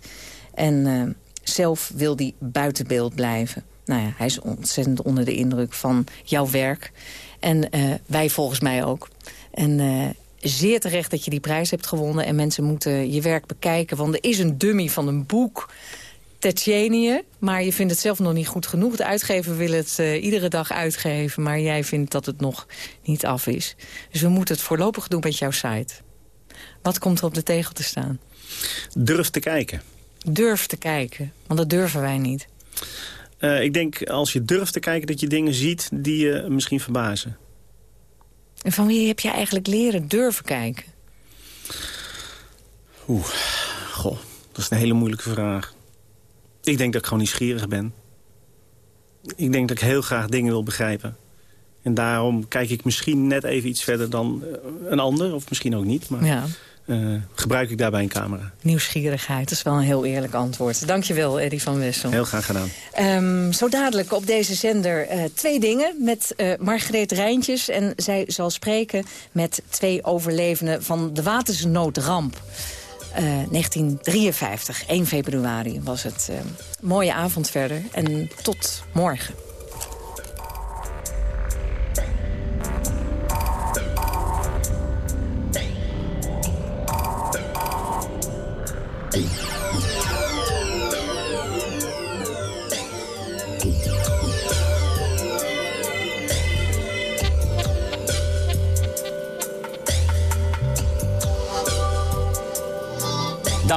En zelf wil hij buiten beeld blijven. Nou ja, hij is ontzettend onder de indruk van jouw werk. En eh, wij volgens mij ook. En eh, zeer terecht dat je die prijs hebt gewonnen. En mensen moeten je werk bekijken. Want er is een dummy van een boek... Tetjenië, maar je vindt het zelf nog niet goed genoeg. De uitgever wil het eh, iedere dag uitgeven, maar jij vindt dat het nog niet af is. Dus we moeten het voorlopig doen met jouw site. Wat komt er op de tegel te staan? Durf te kijken. Durf te kijken, want dat durven wij niet. Eh, ik denk als je durft te kijken dat je dingen ziet die je misschien verbazen. En van wie heb je eigenlijk leren durven kijken? Oeh, goh, dat is een hele moeilijke vraag. Ik denk dat ik gewoon nieuwsgierig ben. Ik denk dat ik heel graag dingen wil begrijpen. En daarom kijk ik misschien net even iets verder dan eh, een ander. Of misschien ook niet. Maar Ja. Eh, gebruik ik daarbij een camera. Nieuwsgierigheid, dat is wel een heel eerlijk antwoord. Dankjewel, Eddie van Wessel. Heel graag gedaan. Ehm, zo dadelijk op deze zender eh, twee dingen met eh Margreet Rijntjes. En zij zal spreken met twee overlevenden van de watersnoodramp. Eh, 1953, 1 februari was het. mooie avond verder en tot morgen.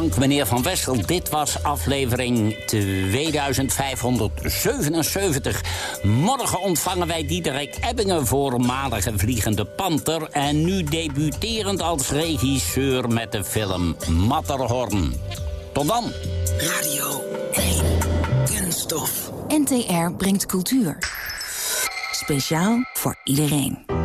Dank meneer Van Wessel. Dit was aflevering 2577. Morgen ontvangen wij Diederik Ebbingen, voormalige Vliegende Panter... en nu debuterend als regisseur met de film Matterhorn. Tot dan. Radio 1. Kunststof. NTR brengt cultuur. Speciaal voor iedereen.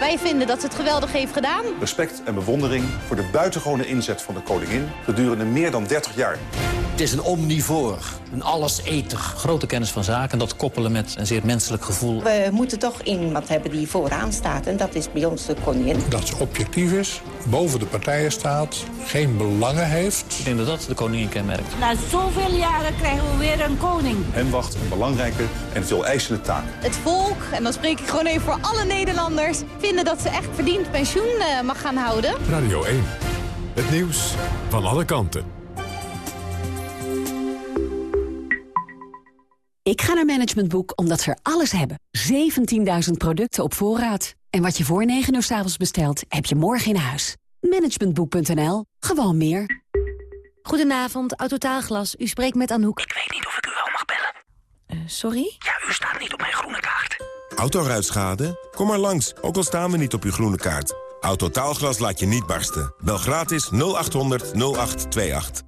Wij vinden dat ze het geweldig heeft gedaan. Respect en bewondering voor de buitengewone inzet van de koningin... gedurende meer dan 30 jaar. Het is een omnivoor, een alleseter. Grote kennis van zaken, dat koppelen met een zeer menselijk gevoel. We moeten toch iemand hebben die vooraan staat. En dat is bij ons de koningin. Dat ze objectief is, boven de partijen staat, geen belangen heeft. Ik denk dat dat de koningin kenmerkt. Na zoveel jaren krijgen we weer een koning. Hen wacht een belangrijke en veel eisende taak. Het volk, en dan spreek ik gewoon even voor alle Nederlanders... vinden dat ze echt verdiend pensioen eh, mag gaan houden. Radio 1. Het nieuws van alle kanten. Ik ga naar Management Boek omdat ze er alles hebben. 17.000 producten op voorraad. En wat je voor 9 uur s avonds bestelt, heb je morgen in huis. Managementboek.nl. Gewoon meer. Goedenavond, Autotaalglas. U spreekt met Anouk. Ik weet niet of ik u wel mag bellen. sorry? Ja, u staat niet op mijn groene kaart. Autoruitschade? Kom maar langs, ook al staan we niet op uw groene kaart. Autotaalglas laat je niet barsten. Bel gratis 0800 0828.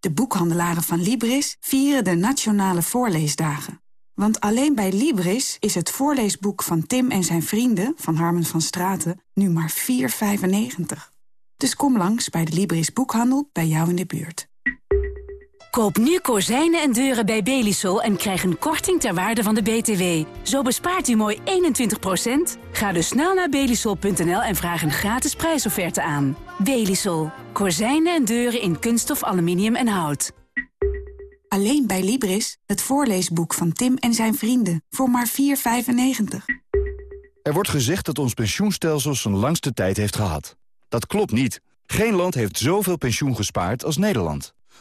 De boekhandelaren van Libris vieren de Nationale Voorleesdagen. Want alleen bij Libris is het voorleesboek van Tim en zijn vrienden... van Harmen van Straten nu maar 4,95. Dus kom langs bij de Libris Boekhandel bij jou in de buurt. Koop nu kozijnen en deuren bij Belisol en krijg een korting ter waarde van de BTW. Zo bespaart u mooi 21%. Ga dus snel naar belisol.nl en vraag een gratis prijsofferte aan. Belisol. Kozijnen en deuren in kunststof, aluminium en hout. Alleen bij Libris, het voorleesboek van Tim en zijn vrienden. Voor maar 4,95. Er wordt gezegd dat ons pensioenstelsel zijn langste tijd heeft gehad. Dat klopt niet. Geen land heeft zoveel pensioen gespaard als Nederland.